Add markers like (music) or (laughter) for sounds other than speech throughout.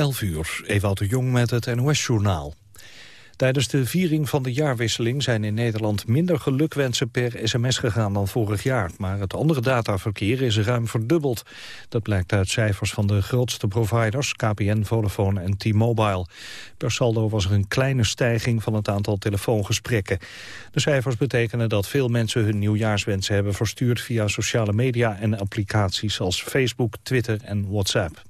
11 uur, Ewout de Jong met het NOS-journaal. Tijdens de viering van de jaarwisseling zijn in Nederland minder gelukwensen per sms gegaan dan vorig jaar. Maar het andere dataverkeer is ruim verdubbeld. Dat blijkt uit cijfers van de grootste providers, KPN, Vodafone en T-Mobile. Per saldo was er een kleine stijging van het aantal telefoongesprekken. De cijfers betekenen dat veel mensen hun nieuwjaarswensen hebben verstuurd via sociale media en applicaties als Facebook, Twitter en WhatsApp.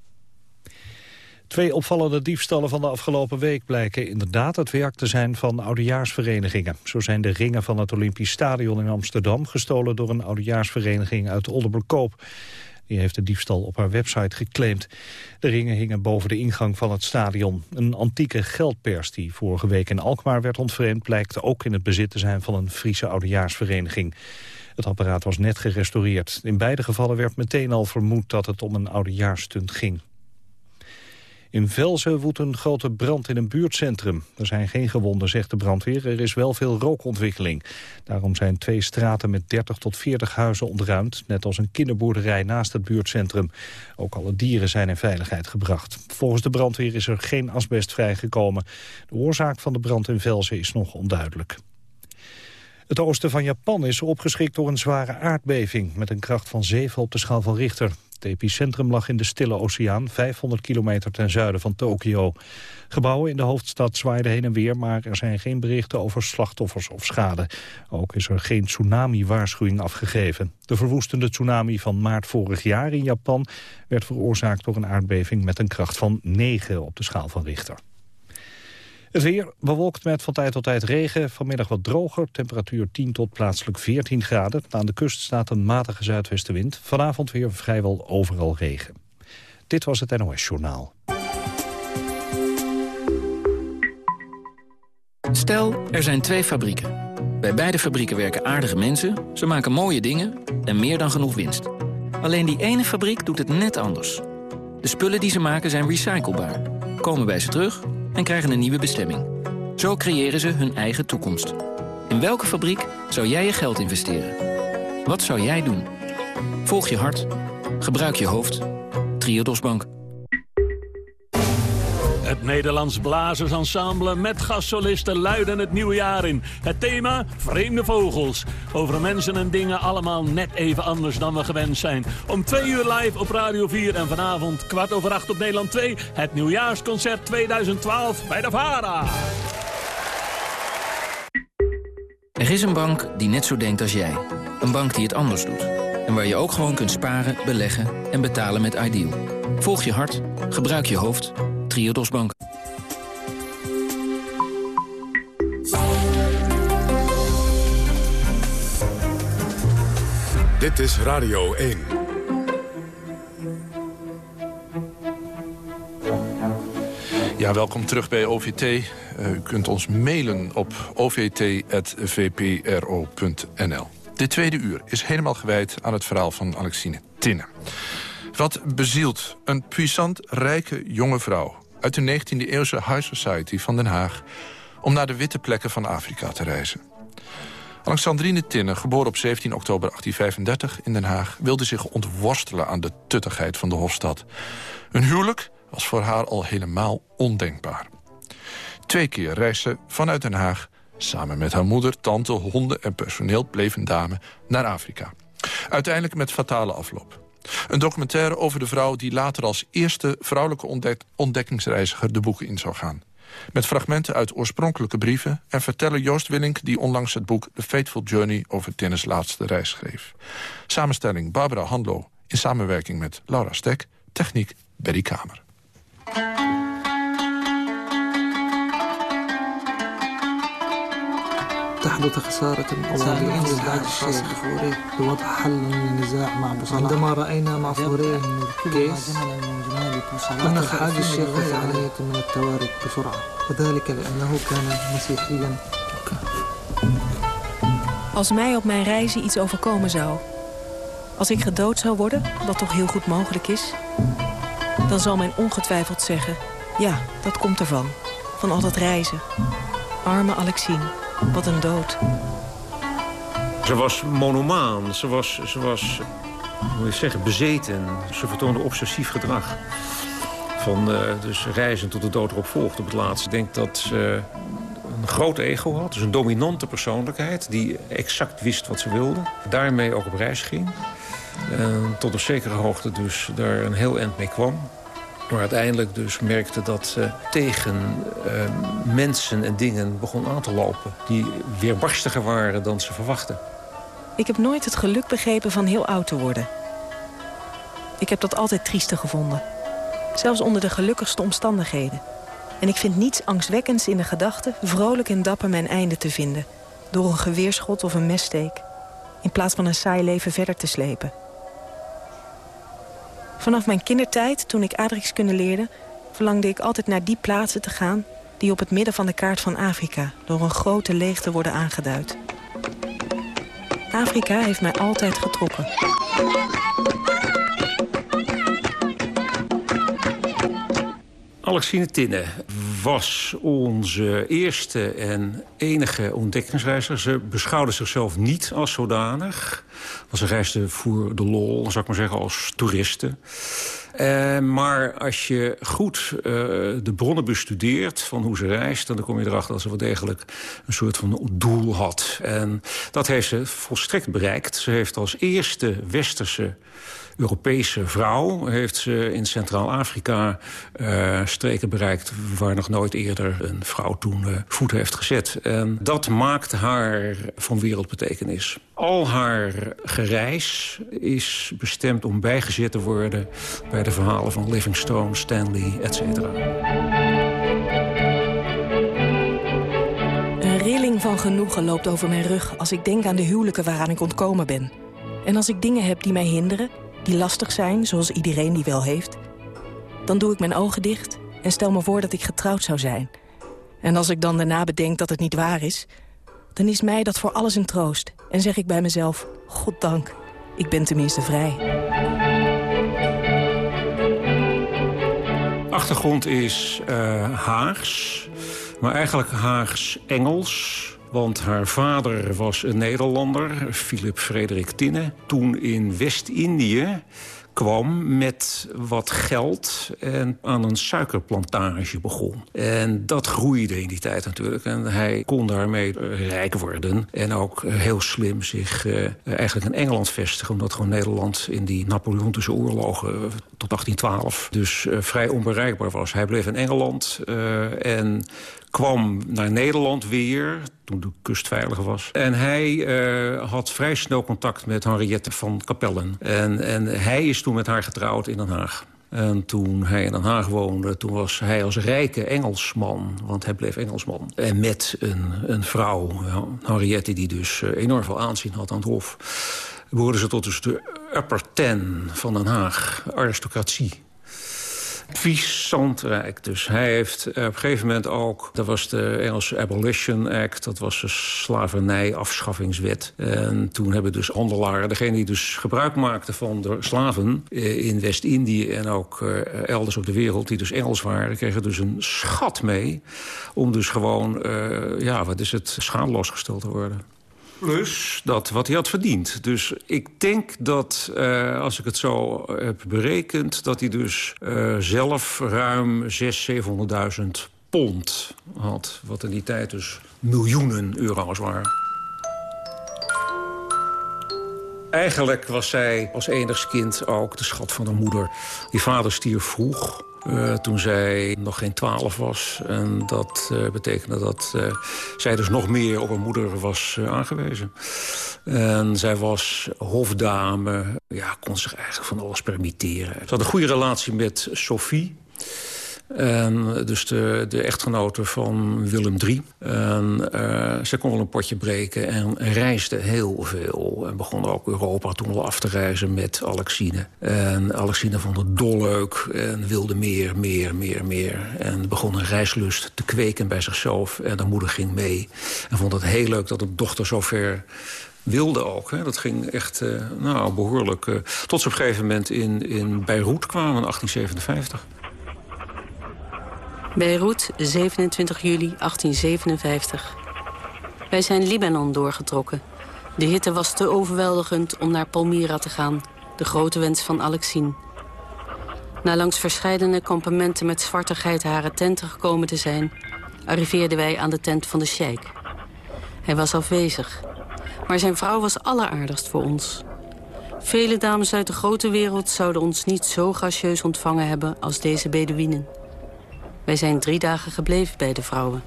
Twee opvallende diefstallen van de afgelopen week blijken inderdaad het werk te zijn van oudejaarsverenigingen. Zo zijn de ringen van het Olympisch Stadion in Amsterdam gestolen door een oudejaarsvereniging uit Oldenburgkoop. Die heeft de diefstal op haar website geclaimd. De ringen hingen boven de ingang van het stadion. Een antieke geldpers die vorige week in Alkmaar werd ontvreemd... blijkt ook in het bezit te zijn van een Friese oudejaarsvereniging. Het apparaat was net gerestaureerd. In beide gevallen werd meteen al vermoed dat het om een oudejaarsstunt ging. In Velzen woedt een grote brand in een buurtcentrum. Er zijn geen gewonden, zegt de brandweer. Er is wel veel rookontwikkeling. Daarom zijn twee straten met 30 tot 40 huizen ontruimd... net als een kinderboerderij naast het buurtcentrum. Ook alle dieren zijn in veiligheid gebracht. Volgens de brandweer is er geen asbest vrijgekomen. De oorzaak van de brand in Velzen is nog onduidelijk. Het oosten van Japan is opgeschrikt door een zware aardbeving... met een kracht van 7 op de schaal van Richter. Het epicentrum lag in de Stille Oceaan, 500 kilometer ten zuiden van Tokio. Gebouwen in de hoofdstad zwaaiden heen en weer, maar er zijn geen berichten over slachtoffers of schade. Ook is er geen tsunami-waarschuwing afgegeven. De verwoestende tsunami van maart vorig jaar in Japan werd veroorzaakt door een aardbeving met een kracht van 9 op de schaal van Richter. Het weer bewolkt met van tijd tot tijd regen. Vanmiddag wat droger, temperatuur 10 tot plaatselijk 14 graden. Aan de kust staat een matige zuidwestenwind. Vanavond weer vrijwel overal regen. Dit was het NOS Journaal. Stel, er zijn twee fabrieken. Bij beide fabrieken werken aardige mensen, ze maken mooie dingen en meer dan genoeg winst. Alleen die ene fabriek doet het net anders. De spullen die ze maken zijn recyclebaar, komen bij ze terug en krijgen een nieuwe bestemming. Zo creëren ze hun eigen toekomst. In welke fabriek zou jij je geld investeren? Wat zou jij doen? Volg je hart. Gebruik je hoofd. Triodos Bank. Het Nederlands Blazersensemble met gastsolisten luiden het nieuwe jaar in. Het thema Vreemde Vogels. Over mensen en dingen allemaal net even anders dan we gewend zijn. Om twee uur live op Radio 4 en vanavond kwart over acht op Nederland 2... het nieuwjaarsconcert 2012 bij de VARA. Er is een bank die net zo denkt als jij. Een bank die het anders doet. En waar je ook gewoon kunt sparen, beleggen en betalen met Ideal. Volg je hart, gebruik je hoofd Triodos Bank. Dit is Radio 1. Ja, welkom terug bij OVT. Uh, u kunt ons mailen op ovt.vpro.nl. Dit tweede uur is helemaal gewijd aan het verhaal van Alexine Tinnen. Wat bezielt een puissant, rijke jonge vrouw... uit de 19e-eeuwse High Society van Den Haag... om naar de witte plekken van Afrika te reizen? Alexandrine Tinne, geboren op 17 oktober 1835 in Den Haag... wilde zich ontworstelen aan de tuttigheid van de Hofstad. Een huwelijk was voor haar al helemaal ondenkbaar. Twee keer reisde vanuit Den Haag... samen met haar moeder, tante, honden en personeel bleven dame naar Afrika. Uiteindelijk met fatale afloop. Een documentaire over de vrouw die later als eerste vrouwelijke ontdekkingsreiziger de boeken in zou gaan. Met fragmenten uit oorspronkelijke brieven en verteller Joost Willink... die onlangs het boek The Fateful Journey over Tinnes laatste reis schreef. Samenstelling Barbara Handlo in samenwerking met Laura Stek. Techniek Berry Kamer. تحدث خسارة أولية بعد الشيخ بوضع حل للنزاع مع أبو صلاح عندما رأينا مع فوريه كيس كنا حاج الشيخ في عملية من التوارد بسرعة وذلك لأنه كان مسيحيا Als mij op mijn reizen iets overkomen zou... als ik gedood zou worden, wat toch heel goed mogelijk is... dan zal men ongetwijfeld zeggen... ja, dat komt ervan, van al dat reizen. Arme Alexine. Wat een dood. Ze was monomaan. Ze was, ze was hoe je zeggen, bezeten. Ze vertoonde obsessief gedrag. Van dus reizen tot de dood erop volgt op het laatste. Ik denk dat ze een groot ego had. Dus een dominante persoonlijkheid die exact wist wat ze wilde. Daarmee ook op reis ging. En tot een zekere hoogte dus daar een heel eind mee kwam. Maar uiteindelijk dus merkte dat ze tegen uh, mensen en dingen begon aan te lopen... die weerbarstiger waren dan ze verwachten. Ik heb nooit het geluk begrepen van heel oud te worden. Ik heb dat altijd trieste gevonden. Zelfs onder de gelukkigste omstandigheden. En ik vind niets angstwekkends in de gedachte... vrolijk en dapper mijn einde te vinden. Door een geweerschot of een messteek. In plaats van een saai leven verder te slepen. Vanaf mijn kindertijd, toen ik aardrijkskunde leerde... verlangde ik altijd naar die plaatsen te gaan... die op het midden van de kaart van Afrika... door een grote leegte worden aangeduid. Afrika heeft mij altijd getrokken. Alexine Tinne was onze eerste en enige ontdekkingsreiziger. Ze beschouwde zichzelf niet als zodanig. Want ze reisde voor de lol, zou ik maar zeggen, als toeriste. Uh, maar als je goed uh, de bronnen bestudeert van hoe ze reist... dan kom je erachter dat ze wel degelijk een soort van doel had. En dat heeft ze volstrekt bereikt. Ze heeft als eerste westerse Europese vrouw heeft ze in Centraal-Afrika uh, streken bereikt... waar nog nooit eerder een vrouw toen uh, voet heeft gezet. En dat maakt haar van wereldbetekenis. Al haar gereis is bestemd om bijgezet te worden... bij de verhalen van Livingstone, Stanley, etc. Een rilling van genoegen loopt over mijn rug... als ik denk aan de huwelijken waaraan ik ontkomen ben. En als ik dingen heb die mij hinderen die lastig zijn, zoals iedereen die wel heeft... dan doe ik mijn ogen dicht en stel me voor dat ik getrouwd zou zijn. En als ik dan daarna bedenk dat het niet waar is... dan is mij dat voor alles een troost. En zeg ik bij mezelf, goddank, ik ben tenminste vrij. Achtergrond is uh, Haags, maar eigenlijk Haags-Engels... Want haar vader was een Nederlander, Philip Frederik Tinne. Toen in West-Indië kwam met wat geld en aan een suikerplantage begon. En dat groeide in die tijd natuurlijk. En hij kon daarmee rijk worden. En ook heel slim zich uh, eigenlijk in Engeland vestigen. Omdat gewoon Nederland in die Napoleontische oorlogen tot 1812... dus vrij onbereikbaar was. Hij bleef in Engeland en kwam naar Nederland weer, toen de kust veilig was. En hij uh, had vrij snel contact met Henriette van Capellen. En, en hij is toen met haar getrouwd in Den Haag. En toen hij in Den Haag woonde, toen was hij als rijke Engelsman... want hij bleef Engelsman. En met een, een vrouw, Henriette, die dus uh, enorm veel aanzien had aan het hof... behoorden ze tot dus de upper ten van Den Haag, aristocratie puissant Dus hij heeft op een gegeven moment ook... dat was de Engelse Abolition Act, dat was de slavernij-afschaffingswet. En toen hebben dus handelaren, degene die dus gebruik maakten van de slaven... Eh, in West-Indië en ook uh, elders op de wereld, die dus Engels waren... kregen dus een schat mee om dus gewoon, ja, wat is het, schaamloos gesteld te worden. Plus dat wat hij had verdiend. Dus ik denk dat, uh, als ik het zo heb berekend... dat hij dus uh, zelf ruim 600.000, 700.000 pond had. Wat in die tijd dus miljoenen euro's waren. Eigenlijk was zij als enigskind ook de schat van haar moeder. Die vader stierf vroeg. Uh, toen zij nog geen twaalf was. En dat uh, betekende dat uh, zij dus nog meer op haar moeder was aangewezen. En zij was hofdame, ja, kon zich eigenlijk van alles permitteren. Ze had een goede relatie met Sophie. En dus de, de echtgenote van Willem III. En ze kon wel een potje breken en reisde heel veel. En begon ook Europa toen al af te reizen met Alexine. En Alexine vond het dolleuk en wilde meer, meer, meer, meer. En begon een reislust te kweken bij zichzelf. En de moeder ging mee. En vond het heel leuk dat de dochter zo ver wilde ook. Hè. Dat ging echt uh, nou, behoorlijk... Uh, tot ze op een gegeven moment in, in Beirut kwamen in 1857. Beirut, 27 juli 1857. Wij zijn Libanon doorgetrokken. De hitte was te overweldigend om naar Palmyra te gaan. De grote wens van Alexine. Na langs verscheidene kampementen met zwarte geitenharen tenten gekomen te zijn... arriveerden wij aan de tent van de sheik. Hij was afwezig, maar zijn vrouw was alleraardigst voor ons. Vele dames uit de grote wereld zouden ons niet zo gracieus ontvangen hebben als deze Bedouinen. Wij zijn drie dagen gebleven bij de vrouwen.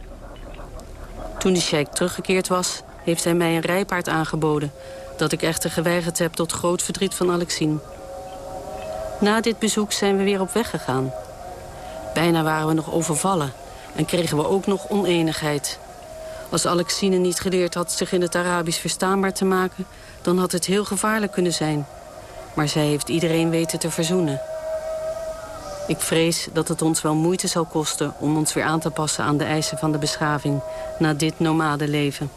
Toen de sheik teruggekeerd was, heeft hij mij een rijpaard aangeboden... dat ik echter geweigerd heb tot groot verdriet van Alexine. Na dit bezoek zijn we weer op weg gegaan. Bijna waren we nog overvallen en kregen we ook nog oneenigheid. Als Alexine niet geleerd had zich in het Arabisch verstaanbaar te maken... dan had het heel gevaarlijk kunnen zijn. Maar zij heeft iedereen weten te verzoenen. Ik vrees dat het ons wel moeite zal kosten om ons weer aan te passen aan de eisen van de beschaving na dit nomade leven.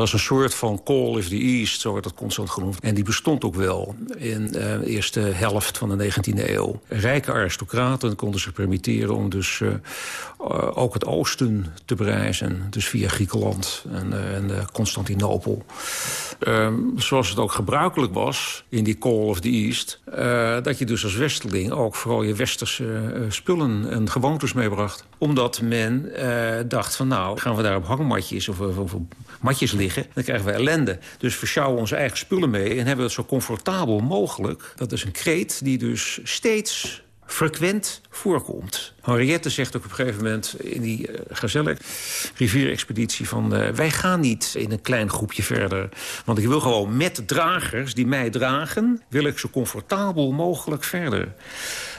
Was een soort van Call of the East, zo werd dat constant genoemd. En die bestond ook wel in de eerste helft van de 19e eeuw. Rijke aristocraten konden zich permitteren om dus uh, ook het oosten te bereizen. Dus via Griekenland en, en Constantinopel. Ehm, zoals het ook gebruikelijk was in die Call of the East... dat je dus als westeling ook vooral je westerse spullen en gewoontes meebracht. Omdat men dacht van nou, gaan we daar op hangmatjes of, of, of matjes liggen... dan krijgen we ellende. Dus we sjouwen onze eigen spullen mee en hebben het zo comfortabel mogelijk. Dat is een kreet die dus steeds frequent voorkomt. Henriette zegt ook op een gegeven moment in die uh, rivierexpeditie van... Uh, wij gaan niet in een klein groepje verder. Want ik wil gewoon met dragers die mij dragen... wil ik zo comfortabel mogelijk verder.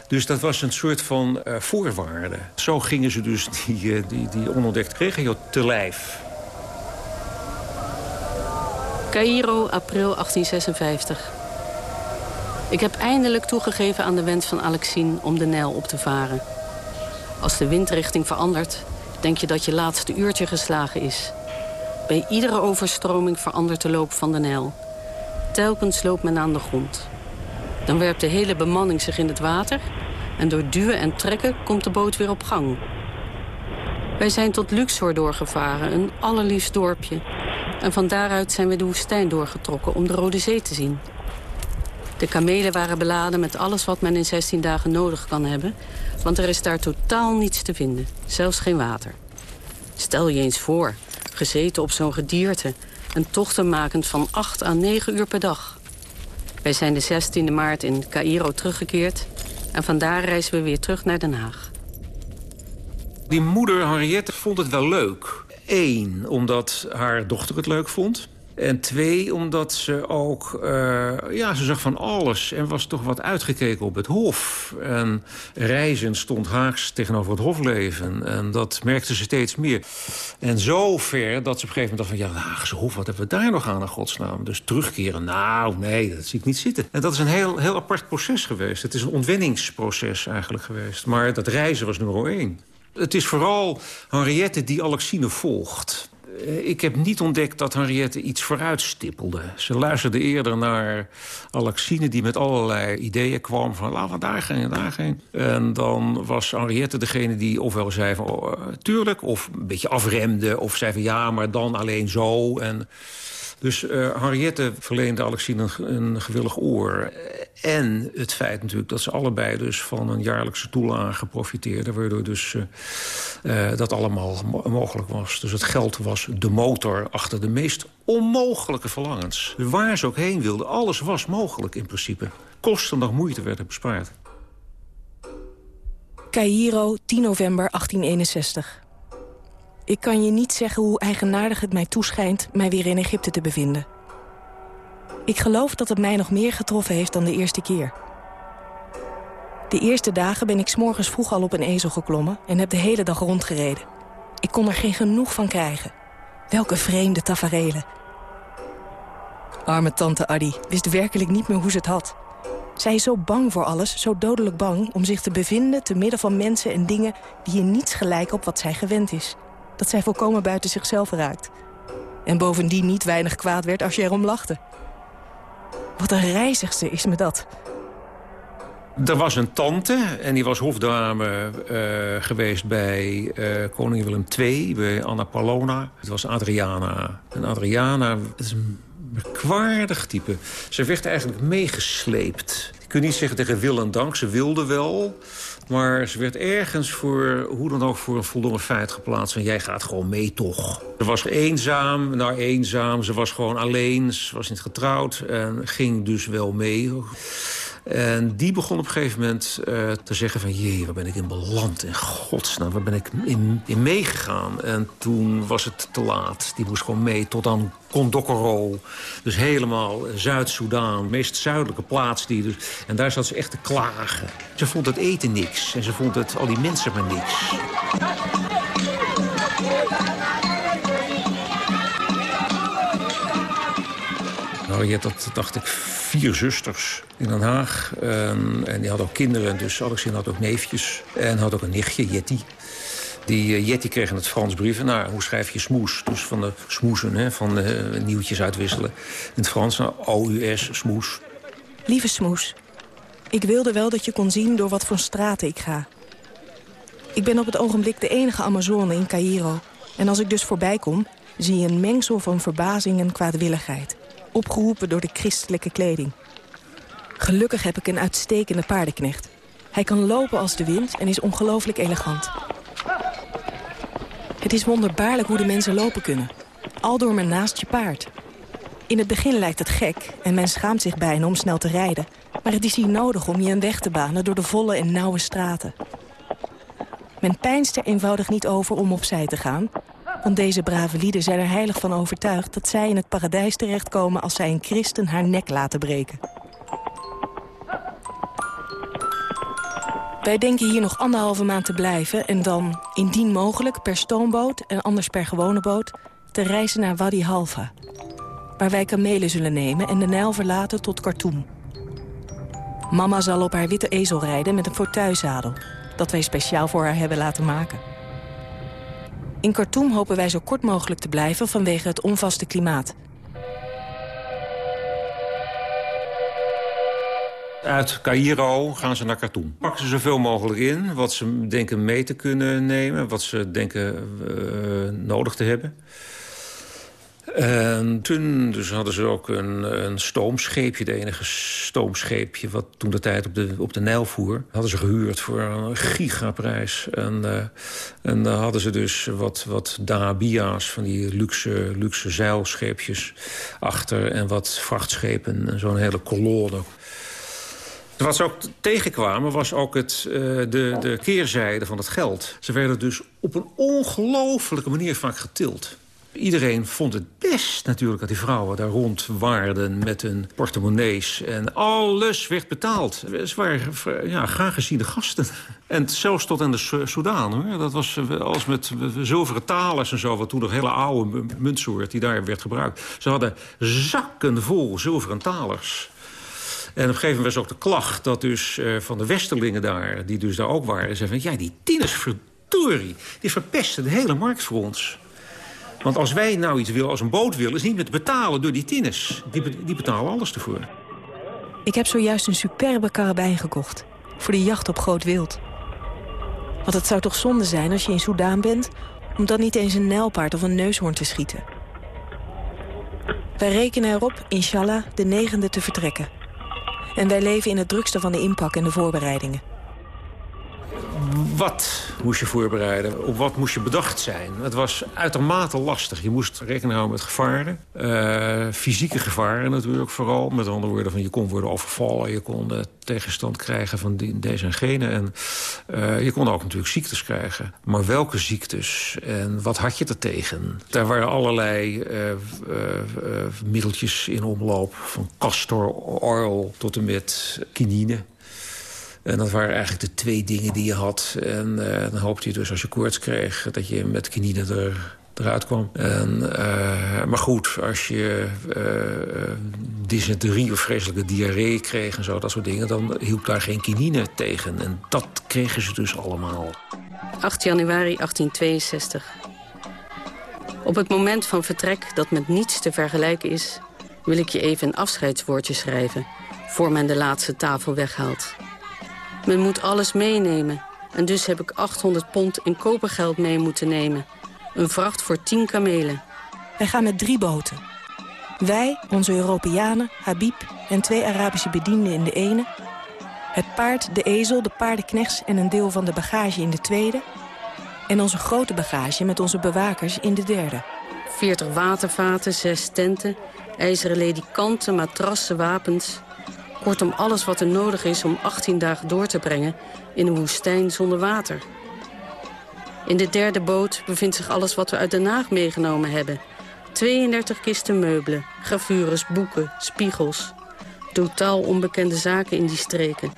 Dus dat was een soort van uh, voorwaarde. Zo gingen ze dus die, die, die onontdekte regio te lijf. Cairo, april 1856. Ik heb eindelijk toegegeven aan de wens van Alexine om de Nijl op te varen. Als de windrichting verandert, denk je dat je laatste uurtje geslagen is. Bij iedere overstroming verandert de loop van de Nijl. Telkens loopt men aan de grond. Dan werpt de hele bemanning zich in het water... en door duwen en trekken komt de boot weer op gang. Wij zijn tot Luxor doorgevaren, een allerliefst dorpje... En van daaruit zijn we de woestijn doorgetrokken om de Rode Zee te zien. De kamelen waren beladen met alles wat men in 16 dagen nodig kan hebben... want er is daar totaal niets te vinden, zelfs geen water. Stel je eens voor, gezeten op zo'n gedierte... een tochten makend van 8 à 9 uur per dag. Wij zijn de 16e maart in Cairo teruggekeerd... en vandaar reizen we weer terug naar Den Haag. Die moeder Henriette vond het wel leuk Eén, omdat haar dochter het leuk vond. En twee, omdat ze ook... Uh, ja, ze zag van alles en was toch wat uitgekeken op het hof. En reizen stond haaks tegenover het hofleven. En dat merkte ze steeds meer. En zo ver dat ze op een gegeven moment dacht van... ja, het hof, wat hebben we daar nog aan, in godsnaam? Dus terugkeren, nou, nee, dat zie ik niet zitten. En dat is een heel, heel apart proces geweest. Het is een ontwenningsproces eigenlijk geweest. Maar dat reizen was nummer één. Het is vooral Henriette die Alexine volgt. Eh, ik heb niet ontdekt dat Henriette iets vooruitstippelde. Ze luisterde eerder naar Alexine die met allerlei ideeën kwam... van laten we daar gaan en daar gaan. En dan was Henriette degene die ofwel zei van oh, eh, tuurlijk... of een beetje afremde of zei van ja, maar dan alleen zo... En dus uh, Henriette verleende Alexine een, gewillig oor. En het feit natuurlijk dat ze allebei dus van een jaarlijkse toelage profiteerden... waardoor dus uh, uh, dat allemaal mogelijk was. Dus het geld was de motor achter de meest onmogelijke verlangens. Waar ze ook heen wilden, alles was mogelijk in principe. Kosten nog moeite werden bespaard. Cairo, 10 november 1861. Ik kan je niet zeggen hoe eigenaardig het mij toeschijnt... mij weer in Egypte te bevinden. Ik geloof dat het mij nog meer getroffen heeft dan de eerste keer. De eerste dagen ben ik s'morgens vroeg al op een ezel geklommen... en heb de hele dag rondgereden. Ik kon er geen genoeg van krijgen. Welke vreemde taferelen. Arme tante Addy wist werkelijk niet meer hoe ze het had. Zij is zo bang voor alles, zo dodelijk bang... om zich te bevinden te midden van mensen en dingen... die hier niets gelijken op wat zij gewend is dat zij volkomen buiten zichzelf raakt. En bovendien niet weinig kwaad werd als je erom lachte. Wat een reizigste is me dat. Er was een tante en die was hofdame uh, geweest bij uh, koning Willem II, bij Anna Palona. Het was Adriana. En Adriana is een merkwaardig type. Ze werd eigenlijk meegesleept. Kan niet zeggen tegen wil en dank, ze wilde wel... Maar ze werd ergens voor, hoe dan ook, voor een voldongen feit geplaatst. En jij gaat gewoon mee, toch? Ze was eenzaam, nou eenzaam. Ze was gewoon alleen, ze was niet getrouwd. En ging dus wel mee. En die begon op een gegeven moment uh, te zeggen van... jee, waar ben ik in beland? In godsnaam, waar ben ik in, in meegegaan? En toen was het te laat. Die moest gewoon mee tot aan Kondokoro. Dus helemaal Zuid-Soedan, meest zuidelijke plaats. Die dus, en daar zat ze echt te klagen. Ze vond het eten niks. En ze vond het al die mensen maar niks. Je had dacht ik, vier zusters in Den Haag. En, en die had ook kinderen, dus Alexin had ook neefjes. En had ook een nichtje, Jetty. Die uh, Jetty kreeg in het Frans brieven. Nou, hoe schrijf je smoes? Dus van de smoesen, hè, van de uh, nieuwtjes uitwisselen. In het Frans, nou, OUS, smoes. Lieve smoes, ik wilde wel dat je kon zien door wat voor straten ik ga. Ik ben op het ogenblik de enige Amazone in Cairo. En als ik dus voorbij kom, zie je een mengsel van verbazing en kwaadwilligheid opgeroepen door de christelijke kleding. Gelukkig heb ik een uitstekende paardenknecht. Hij kan lopen als de wind en is ongelooflijk elegant. Het is wonderbaarlijk hoe de mensen lopen kunnen. Al door men naast je paard. In het begin lijkt het gek en men schaamt zich bijna om snel te rijden. Maar het is hier nodig om je een weg te banen door de volle en nauwe straten. Men pijnst er eenvoudig niet over om opzij te gaan... Want deze brave lieden zijn er heilig van overtuigd... dat zij in het paradijs terechtkomen als zij een christen haar nek laten breken. Wij denken hier nog anderhalve maand te blijven... en dan, indien mogelijk, per stoomboot en anders per gewone boot... te reizen naar Wadi Halfa. Waar wij kamelen zullen nemen en de Nijl verlaten tot Khartoum. Mama zal op haar witte ezel rijden met een fauteuilzadel... dat wij speciaal voor haar hebben laten maken. In Khartoum hopen wij zo kort mogelijk te blijven vanwege het onvaste klimaat. Uit Cairo gaan ze naar Khartoum. Pakken ze zoveel mogelijk in wat ze denken mee te kunnen nemen... wat ze denken uh, nodig te hebben. En toen dus hadden ze ook een, een stoomscheepje, de enige stoomscheepje... wat toen de tijd op de, op de Nijl voer, hadden ze gehuurd voor een gigaprijs. En, uh, en daar hadden ze dus wat, wat Dabia's, van die luxe, luxe zeilscheepjes achter... en wat vrachtschepen en zo'n hele kolonne. Wat ze ook tegenkwamen was ook het, uh, de, de keerzijde van het geld. Ze werden dus op een ongelofelijke manier vaak getild. Iedereen vond het best natuurlijk dat die vrouwen daar rond waren met hun portemonnees. En alles werd betaald. Ze waren ja, graag geziene gasten. En zelfs tot in de Soudaan. Hoor. Dat was als met zilveren talers en zo. Wat toen nog hele oude muntsoort die daar werd gebruikt. Ze hadden zakken vol zilveren talers. En op een gegeven moment was ook de klacht dat dus uh, van de westerlingen daar... die dus daar ook waren, zeiden van... ja, die tieners verdorie, die verpesten de hele markt voor ons. Want als wij nou iets willen, als een boot willen... is niet met betalen door die tinners. Die, die betalen alles ervoor. Ik heb zojuist een superbe karabijn gekocht. Voor de jacht op groot wild. Want het zou toch zonde zijn als je in Soudaan bent... om dan niet eens een nijlpaard of een neushoorn te schieten. Wij rekenen erop, inshallah, de negende te vertrekken. En wij leven in het drukste van de inpak en de voorbereidingen wat moest je voorbereiden? Op wat moest je bedacht zijn? Het was uitermate lastig. Je moest rekening houden met gevaren. Uh, fysieke gevaren natuurlijk vooral. Met andere woorden, van je kon worden overvallen. Je kon uh, tegenstand krijgen van die, deze en gene. En uh, je kon ook natuurlijk ziektes krijgen. Maar welke ziektes? En wat had je er tegen? Daar waren allerlei middeltjes in omloop. Van castor oil tot en met kinine. En dat waren eigenlijk de twee dingen die je had. En uh, dan hoopte je dus als je koorts kreeg... dat je met kinine er, eruit kwam. En, uh, maar goed, als je uh, dysenterie of vreselijke diarree kreeg... en zo, dat soort dingen, dan hielp daar geen kinine tegen. En dat kregen ze dus allemaal. 8 januari 1862. Op het moment van vertrek dat met niets te vergelijken is... wil ik je even een afscheidswoordje schrijven... voor men de laatste tafel weghaalt. Men moet alles meenemen. En dus heb ik 800 pond in kopergeld mee moeten nemen. Een vracht voor 10 kamelen. Wij gaan met drie boten. Wij, onze Europeanen, Habib en twee Arabische bedienden in de ene... het paard, de ezel, de paardenknechts en een deel van de bagage in de tweede... en onze grote bagage met onze bewakers in de derde. 40 watervaten, zes tenten, ijzeren ledikanten, matrassen, wapens... Kortom, alles wat er nodig is om 18 dagen door te brengen in een woestijn zonder water. In de derde boot bevindt zich alles wat we uit Den Haag meegenomen hebben. 32 kisten meubelen, gravures, boeken, spiegels. Totaal onbekende zaken in die streken.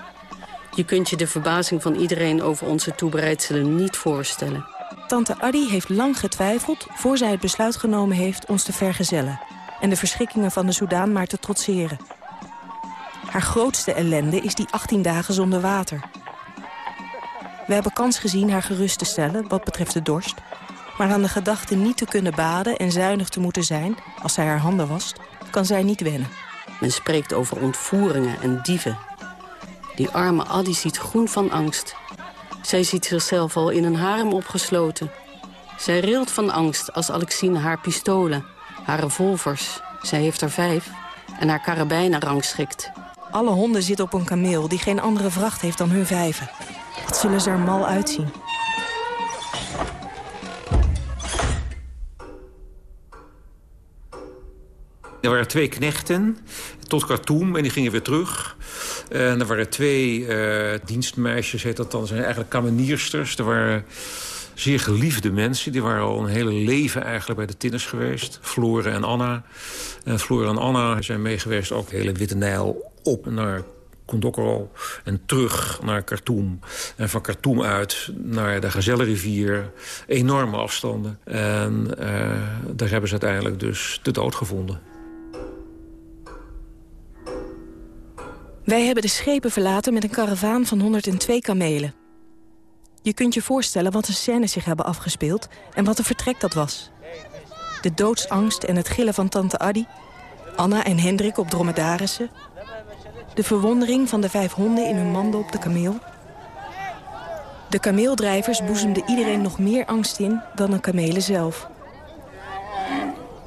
Je kunt je de verbazing van iedereen over onze toebereidselen niet voorstellen. Tante Addy heeft lang getwijfeld voor zij het besluit genomen heeft ons te vergezellen... en de verschrikkingen van de Soudaan maar te trotseren. Haar grootste ellende is die 18 dagen zonder water. We hebben kans gezien haar gerust te stellen wat betreft de dorst... maar aan de gedachte niet te kunnen baden en zuinig te moeten zijn... als zij haar handen wast, kan zij niet wennen. Men spreekt over ontvoeringen en dieven. Die arme Addy ziet groen van angst. Zij ziet zichzelf al in een harem opgesloten. Zij rilt van angst als Alexine haar pistolen, haar revolvers... zij heeft er vijf, en haar karabijnen rangschikt. Alle honden zitten op een kameel die geen andere vracht heeft dan hun vijven. Wat zullen ze er mal uitzien? Er waren twee knechten tot Khartoum en die gingen weer terug. En er waren twee uh, dienstmeisjes, heet dat dan. zijn eigenlijk kameniersters. Er waren zeer geliefde mensen. Die waren al een hele leven eigenlijk bij de tinners geweest. Flore en Anna. En Flore en Anna zijn meegeweest ook de hele Witte Nijl op naar Kondokoro en terug naar Khartoum. En van Khartoum uit naar de Gazellenrivier. Enorme afstanden. En uh, daar hebben ze uiteindelijk dus de dood gevonden. Wij hebben de schepen verlaten met een karavaan van 102 kamelen. Je kunt je voorstellen wat de scènes zich hebben afgespeeld... en wat een vertrek dat was. De doodsangst en het gillen van tante Addy... Anna en Hendrik op dromedarissen... de verwondering van de vijf honden in hun manden op de kameel... De kameeldrijvers boezemden iedereen nog meer angst in dan een kamelen zelf.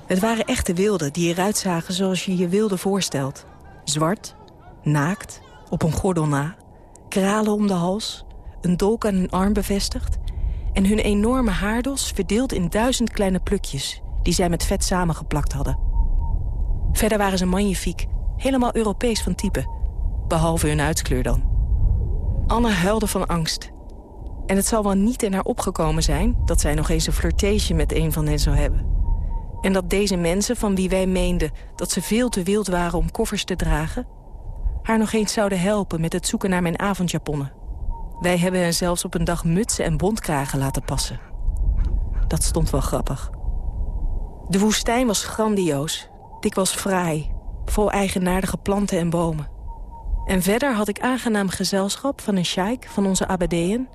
Het waren echte wilden die eruit zagen zoals je je wilde voorstelt. Zwart, naakt, op een gordel na, kralen om de hals een dolk aan hun arm bevestigd... en hun enorme haardos verdeeld in duizend kleine plukjes... die zij met vet samengeplakt hadden. Verder waren ze magnifiek, helemaal Europees van type. Behalve hun uitskleur dan. Anne huilde van angst. En het zal wel niet in haar opgekomen zijn... dat zij nog eens een flirtation met een van hen zou hebben. En dat deze mensen, van wie wij meenden... dat ze veel te wild waren om koffers te dragen... haar nog eens zouden helpen met het zoeken naar mijn avondjaponnen. Wij hebben hen zelfs op een dag mutsen en bondkragen laten passen. Dat stond wel grappig. De woestijn was grandioos, dikwijls fraai, vol eigenaardige planten en bomen. En verder had ik aangenaam gezelschap van een sheik van onze abbadeeën...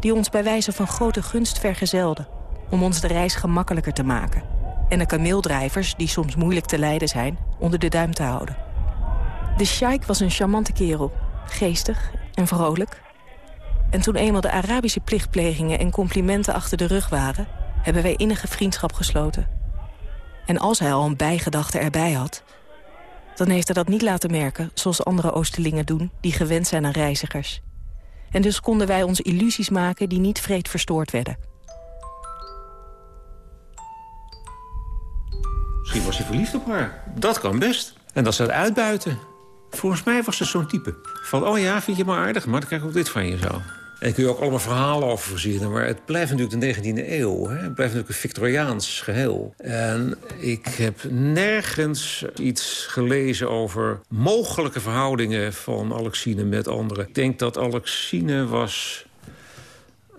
die ons bij wijze van grote gunst vergezelde... om ons de reis gemakkelijker te maken. En de kameeldrijvers, die soms moeilijk te leiden zijn, onder de duim te houden. De sheik was een charmante kerel, geestig en vrolijk... En toen eenmaal de Arabische plichtplegingen en complimenten achter de rug waren... hebben wij innige vriendschap gesloten. En als hij al een bijgedachte erbij had... dan heeft hij dat niet laten merken zoals andere Oosterlingen doen... die gewend zijn aan reizigers. En dus konden wij ons illusies maken die niet vreed verstoord werden. Misschien was hij verliefd op haar. Dat kan best. En dat ze het uitbuiten. Volgens mij was ze zo'n type. Van, oh ja, vind je me aardig, maar dan krijg ik ook dit van je zo. En kun je ook allemaal verhalen over verzinnen. Maar het blijft natuurlijk de 19e eeuw. Hè? Het blijft natuurlijk een Victoriaans geheel. En ik heb nergens iets gelezen over mogelijke verhoudingen van Alexine met anderen. Ik denk dat Alexine was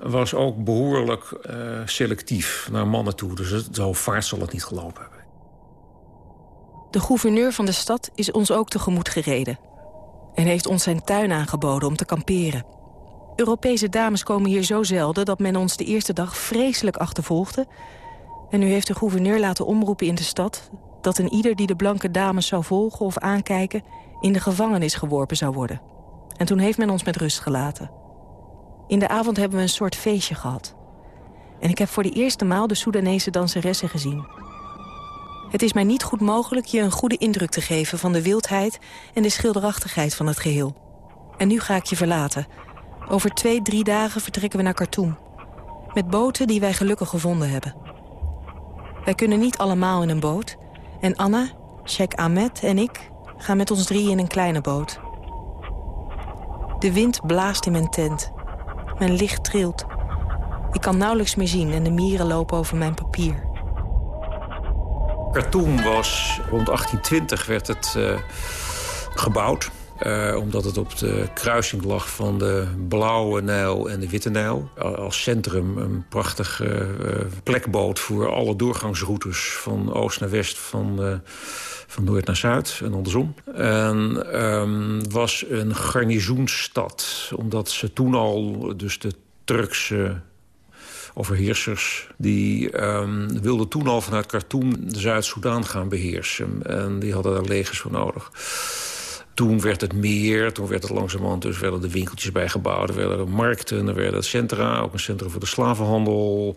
was ook behoorlijk uh, selectief naar mannen toe. Dus zo vaart zal het niet gelopen hebben. De gouverneur van de stad is ons ook tegemoet gereden. En heeft ons zijn tuin aangeboden om te kamperen. Europese dames komen hier zo zelden dat men ons de eerste dag vreselijk achtervolgde. En nu heeft de gouverneur laten omroepen in de stad... dat een ieder die de blanke dames zou volgen of aankijken... in de gevangenis geworpen zou worden. En toen heeft men ons met rust gelaten. In de avond hebben we een soort feestje gehad. En ik heb voor de eerste maal de Soedanese danseressen gezien. Het is mij niet goed mogelijk je een goede indruk te geven... van de wildheid en de schilderachtigheid van het geheel. En nu ga ik je verlaten. Over twee, drie dagen vertrekken we naar Khartoum. Met boten die wij gelukkig gevonden hebben. Wij kunnen niet allemaal in een boot. En Anna, Sheikh Ahmed en ik gaan met ons drie in een kleine boot. De wind blaast in mijn tent. Mijn licht trilt. Ik kan nauwelijks meer zien en de mieren lopen over mijn papier. Khartoum was rond 1820 werd het uh, gebouwd. Uh, omdat het op de kruising lag van de Blauwe Nijl en de Witte Nijl. Als centrum een prachtige uh, plekboot voor alle doorgangsroutes... van oost naar west, van, van noord naar zuid en andersom. En um, was een garnizoensstad. Omdat ze toen al, dus de Turkse overheersers. Die um, wilden toen al vanuit Khartoum Zuid-Soedan gaan beheersen. En die hadden daar legers voor nodig. Toen werd het meer, toen werd het langzamerhand, dus werden de winkeltjes bijgebouwd. Er werden markten, er werden centra, ook een centrum voor de slavenhandel.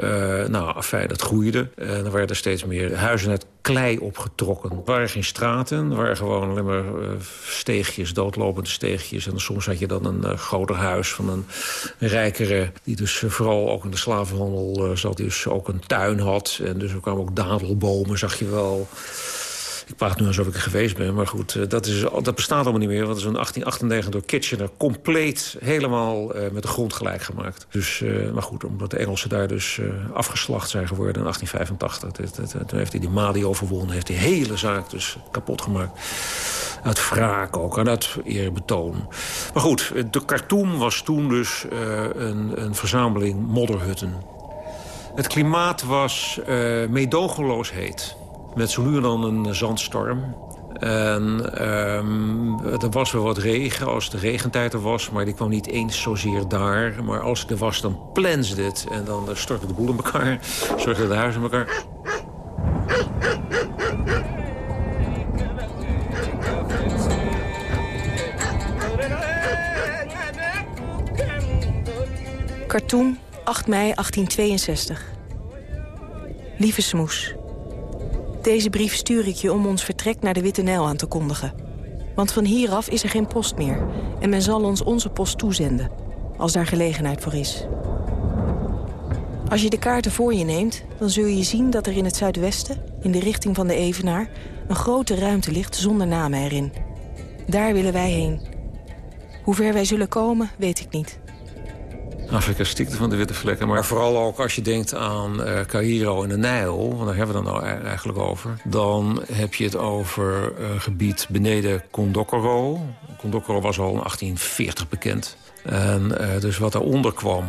Uh, nou, fijn, dat groeide. En er werden steeds meer huizen uit klei opgetrokken. Er waren geen straten, er waren gewoon alleen maar uh, steegjes, doodlopende steegjes. En soms had je dan een groter huis van een, rijkere... die dus vooral ook in de slavenhandel zat, dus ook een tuin had. En dus er kwamen ook dadelbomen, zag je wel... Ik praat nu alsof ik er geweest ben, maar goed, eh, dat, is, dat bestaat allemaal niet meer. Want dat is in 1898 door Kitchener compleet helemaal uh, met de grond gelijk gemaakt. Dus, uh, maar goed, omdat de Engelsen daar dus uh, afgeslacht zijn geworden in 1885. Toen heeft hij die Mali overwonnen, heeft die hele zaak dus kapot gemaakt. Uit wraak ook, en uit eerbetoon. Maar goed, de Khartoum was toen dus een, een verzameling modderhutten. Het klimaat was meedogenloos heet. Met zo nu dan een zandstorm. En um, er was wel wat regen als de regentijd er was... maar die kwam niet eens zozeer daar. Maar als het er was, dan plensde het. En dan stortte de boel in elkaar. (laughs) Stortte de huizen in elkaar. Khartoum, 8 mei 1862. Lieve Smoes... Deze brief stuur ik je om ons vertrek naar de Witte Nijl aan te kondigen. Want van hieraf is er geen post meer. En men zal ons onze post toezenden. Als daar gelegenheid voor is. Als je de kaarten voor je neemt, dan zul je zien dat er in het zuidwesten... in de richting van de Evenaar, een grote ruimte ligt zonder namen erin. Daar willen wij heen. Hoe ver wij zullen komen, weet ik niet. Afrika stikte van de witte vlekken. Maar vooral ook als je denkt aan uh, Cairo en de Nijl... want daar hebben we het dan nou eigenlijk over... dan heb je het over uh, gebied beneden Kondokoro. Kondokoro was al in 1840 bekend. En uh, dus wat daaronder kwam...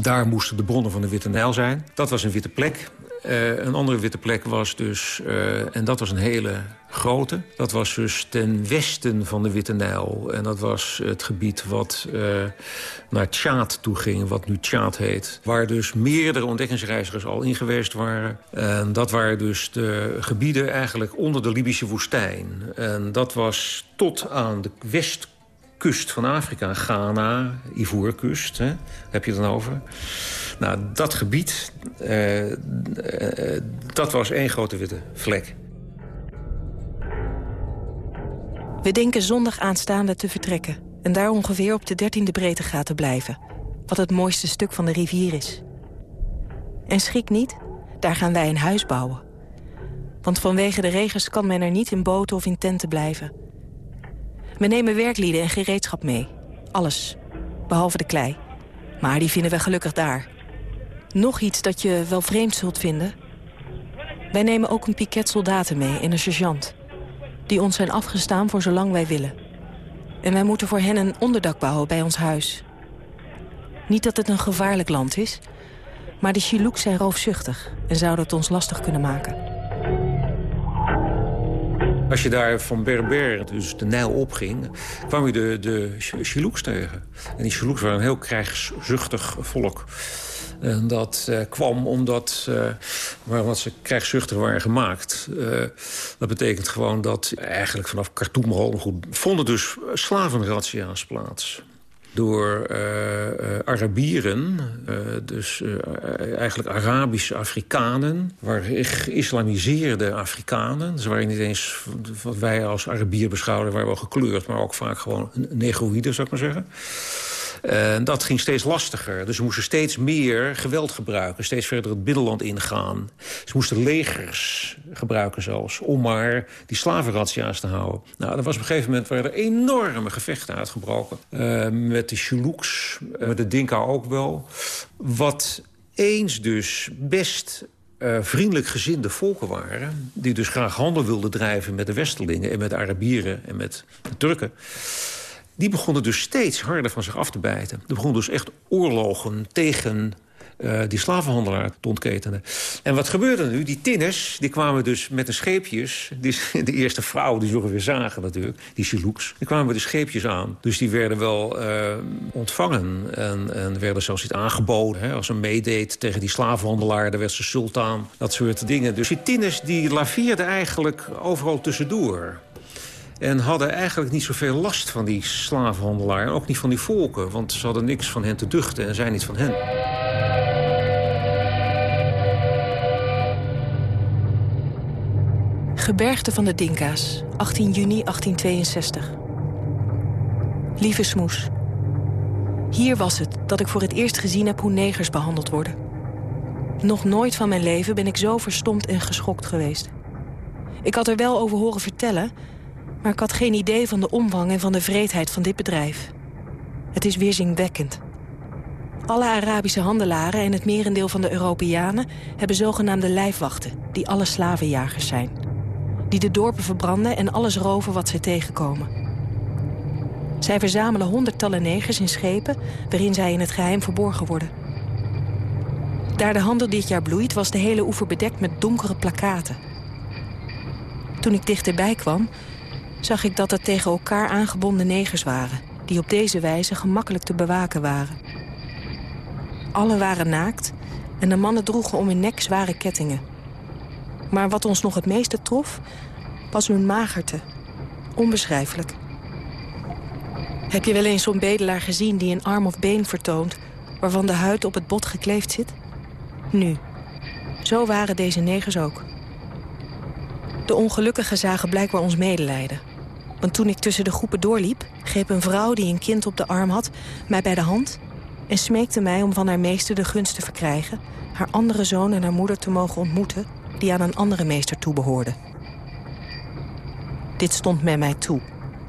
daar moesten de bronnen van de Witte Nijl zijn. Dat was een witte plek. Uh, een andere witte plek was dus, uh, en dat was een hele grote... dat was dus ten westen van de Witte Nijl. En dat was het gebied wat uh, naar Tjaat toe ging, wat nu Tjaat heet. Waar dus meerdere ontdekkingsreizigers al in geweest waren. En dat waren dus de gebieden eigenlijk onder de Libische woestijn. En dat was tot aan de west kust van Afrika, Ghana, Ivoorkust, hè, heb je het dan over. Nou, dat gebied, uh, uh, dat was één grote witte vlek. We denken zondag aanstaande te vertrekken... en daar ongeveer op de 13e breedtegraad te blijven... wat het mooiste stuk van de rivier is. En schrik niet, daar gaan wij een huis bouwen. Want vanwege de regens kan men er niet in boten of in tenten blijven... We nemen werklieden en gereedschap mee. Alles. Behalve de klei. Maar die vinden we gelukkig daar. Nog iets dat je wel vreemd zult vinden. Wij nemen ook een piket soldaten mee en een sergeant. Die ons zijn afgestaan voor zolang wij willen. En wij moeten voor hen een onderdak bouwen bij ons huis. Niet dat het een gevaarlijk land is... maar de Chilooks zijn roofzuchtig en zouden het ons lastig kunnen maken. Als je daar van Berber, dus de Nijl opging... kwam je de, de Chilooks tegen. En die Chilooks waren een heel krijgszuchtig volk. En dat uh, kwam omdat, uh, omdat ze krijgszuchtig waren gemaakt. Uh, dat betekent gewoon dat eigenlijk vanaf Khartoum al goed... vonden dus slavenratio's plaats. door Arabieren, dus eigenlijk Arabische Afrikanen, waar geïslamiseerde Afrikanen. Ze waren niet eens wat wij als Arabier beschouwen, waren wel gekleurd, maar ook vaak gewoon negroïden, zou ik maar zeggen. En dat ging steeds lastiger. Dus ze moesten steeds meer geweld gebruiken. Steeds verder het binnenland ingaan. Ze moesten legers gebruiken zelfs. Om maar die slavenrattia's te houden. Nou, er was op een gegeven moment waren er enorme gevechten uitgebroken. Uh, met de Shuluks, met de Dinka ook wel. Wat eens dus best uh, vriendelijk gezinde volken waren... die dus graag handel wilden drijven met de Westelingen... en met de Arabieren en met de Turken die begonnen dus steeds harder van zich af te bijten. Er begonnen dus echt oorlogen tegen uh, die slavenhandelaar te ontketenen. En wat gebeurde nu? Die tinners die kwamen dus met de scheepjes... Die, (laughs) de eerste vrouw die we weer zagen natuurlijk, die Chilouks... die kwamen met de scheepjes aan. Dus die werden wel uh, ontvangen en, en werden zelfs iets aangeboden. Hè, als ze meedeed tegen die slavenhandelaar, daar werd ze sultan. Dat soort dingen. Dus die tinners die laveerden eigenlijk overal tussendoor. En hadden eigenlijk niet zoveel last van die slavenhandelaar. En ook niet van die volken, want ze hadden niks van hen te duchten en zij niet van hen. Gebergte van de Dinka's, 18 juni 1862. Lieve Smoes. Hier was het dat ik voor het eerst gezien heb hoe negers behandeld worden. Nog nooit van mijn leven ben ik zo verstomd en geschokt geweest. Ik had er wel over horen vertellen, maar ik had geen idee van de omvang en van de vreedheid van dit bedrijf. Het is weerzinwekkend. Alle Arabische handelaren en het merendeel van de Europeanen... hebben zogenaamde lijfwachten, die alle slavenjagers zijn. Die de dorpen verbranden en alles roven wat zij tegenkomen. Zij verzamelen honderdtallen negers in schepen... waarin zij in het geheim verborgen worden. Daar de handel dit jaar bloeit, was de hele oever bedekt met donkere plakaten. Toen ik dichterbij kwam, zag ik dat het tegen elkaar aangebonden negers waren... die op deze wijze gemakkelijk te bewaken waren. Alle waren naakt en de mannen droegen om hun nek zware kettingen. Maar wat ons nog het meeste trof, was hun magerte. Onbeschrijfelijk. Heb je wel eens zo'n bedelaar gezien die een arm of been vertoont... waarvan de huid op het bot gekleefd zit? Nu, zo waren deze negers ook. De ongelukkigen zagen blijkbaar ons medelijden. Want toen ik tussen de groepen doorliep... greep een vrouw die een kind op de arm had mij bij de hand... en smeekte mij om van haar meester de gunst te verkrijgen... haar andere zoon en haar moeder te mogen ontmoeten... die aan een andere meester toebehoorde. Dit stond met mij toe.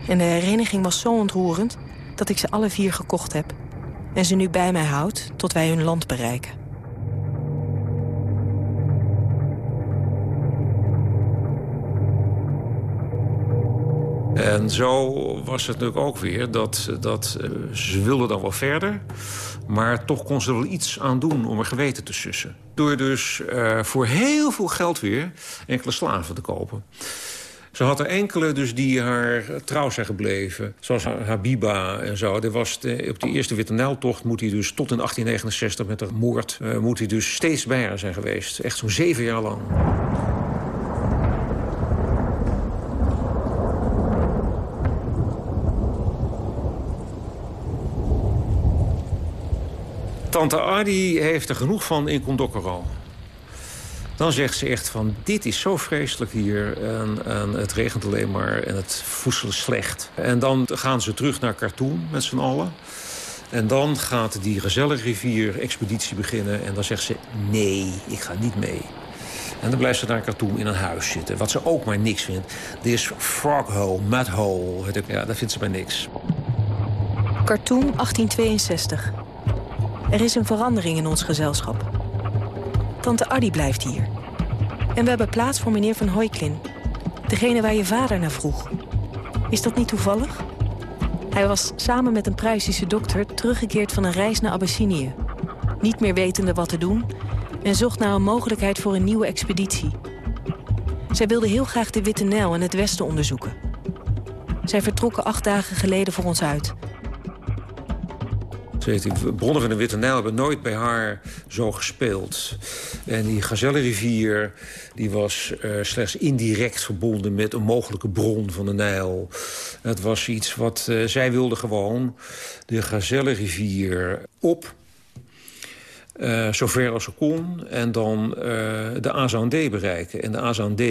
En de hereniging was zo ontroerend dat ik ze alle vier gekocht heb... en ze nu bij mij houd tot wij hun land bereiken. En zo was het natuurlijk ook weer dat, dat uh, ze wilden dan wel verder... maar toch kon ze er wel iets aan doen om er geweten te sussen. Door dus uh, voor heel veel geld weer enkele slaven te kopen. Ze had er enkele dus die haar trouw zijn gebleven. Zoals Habiba en zo. Er was de, op die eerste Witte Nijltocht moet hij dus tot in 1869 met de moord... Moet hij dus steeds bij haar zijn geweest. Echt zo'n zeven jaar lang. Tante Adi heeft er genoeg van in Condokkeral. Dan zegt ze echt van, dit is zo vreselijk hier. En, het regent alleen maar en het voedsel is slecht. En dan gaan ze terug naar Khartoum met z'n allen. En dan gaat die Gezellig-rivier-expeditie beginnen. En dan zegt ze, nee, ik ga niet mee. En dan blijft ze naar Khartoum in een huis zitten. Wat ze ook maar niks vindt. Dit is froghole, mudhole. Ja, dat vindt ze maar niks. Khartoum, 1862. Er is een verandering in ons gezelschap. Tante Addy blijft hier. En we hebben plaats voor meneer Van Hoiklin. Degene waar je vader naar vroeg. Is dat niet toevallig? Hij was samen met een Pruisische dokter teruggekeerd van een reis naar Abyssinië. Niet meer wetende wat te doen en zocht naar een mogelijkheid voor een nieuwe expeditie. Zij wilde heel graag de Witte Nijl en het Westen onderzoeken. Zij vertrokken acht dagen geleden voor ons uit. Ze weet die bronnen van de Witte Nijl hebben nooit bij haar zo gespeeld. En die Gazellenrivier die was uh, slechts indirect verbonden met een mogelijke bron van de Nijl. Het was iets wat uh, zij wilde gewoon de Gazellenrivier op uh, zover als ze kon. En dan de Azaan-D bereiken. En de Azaan-D,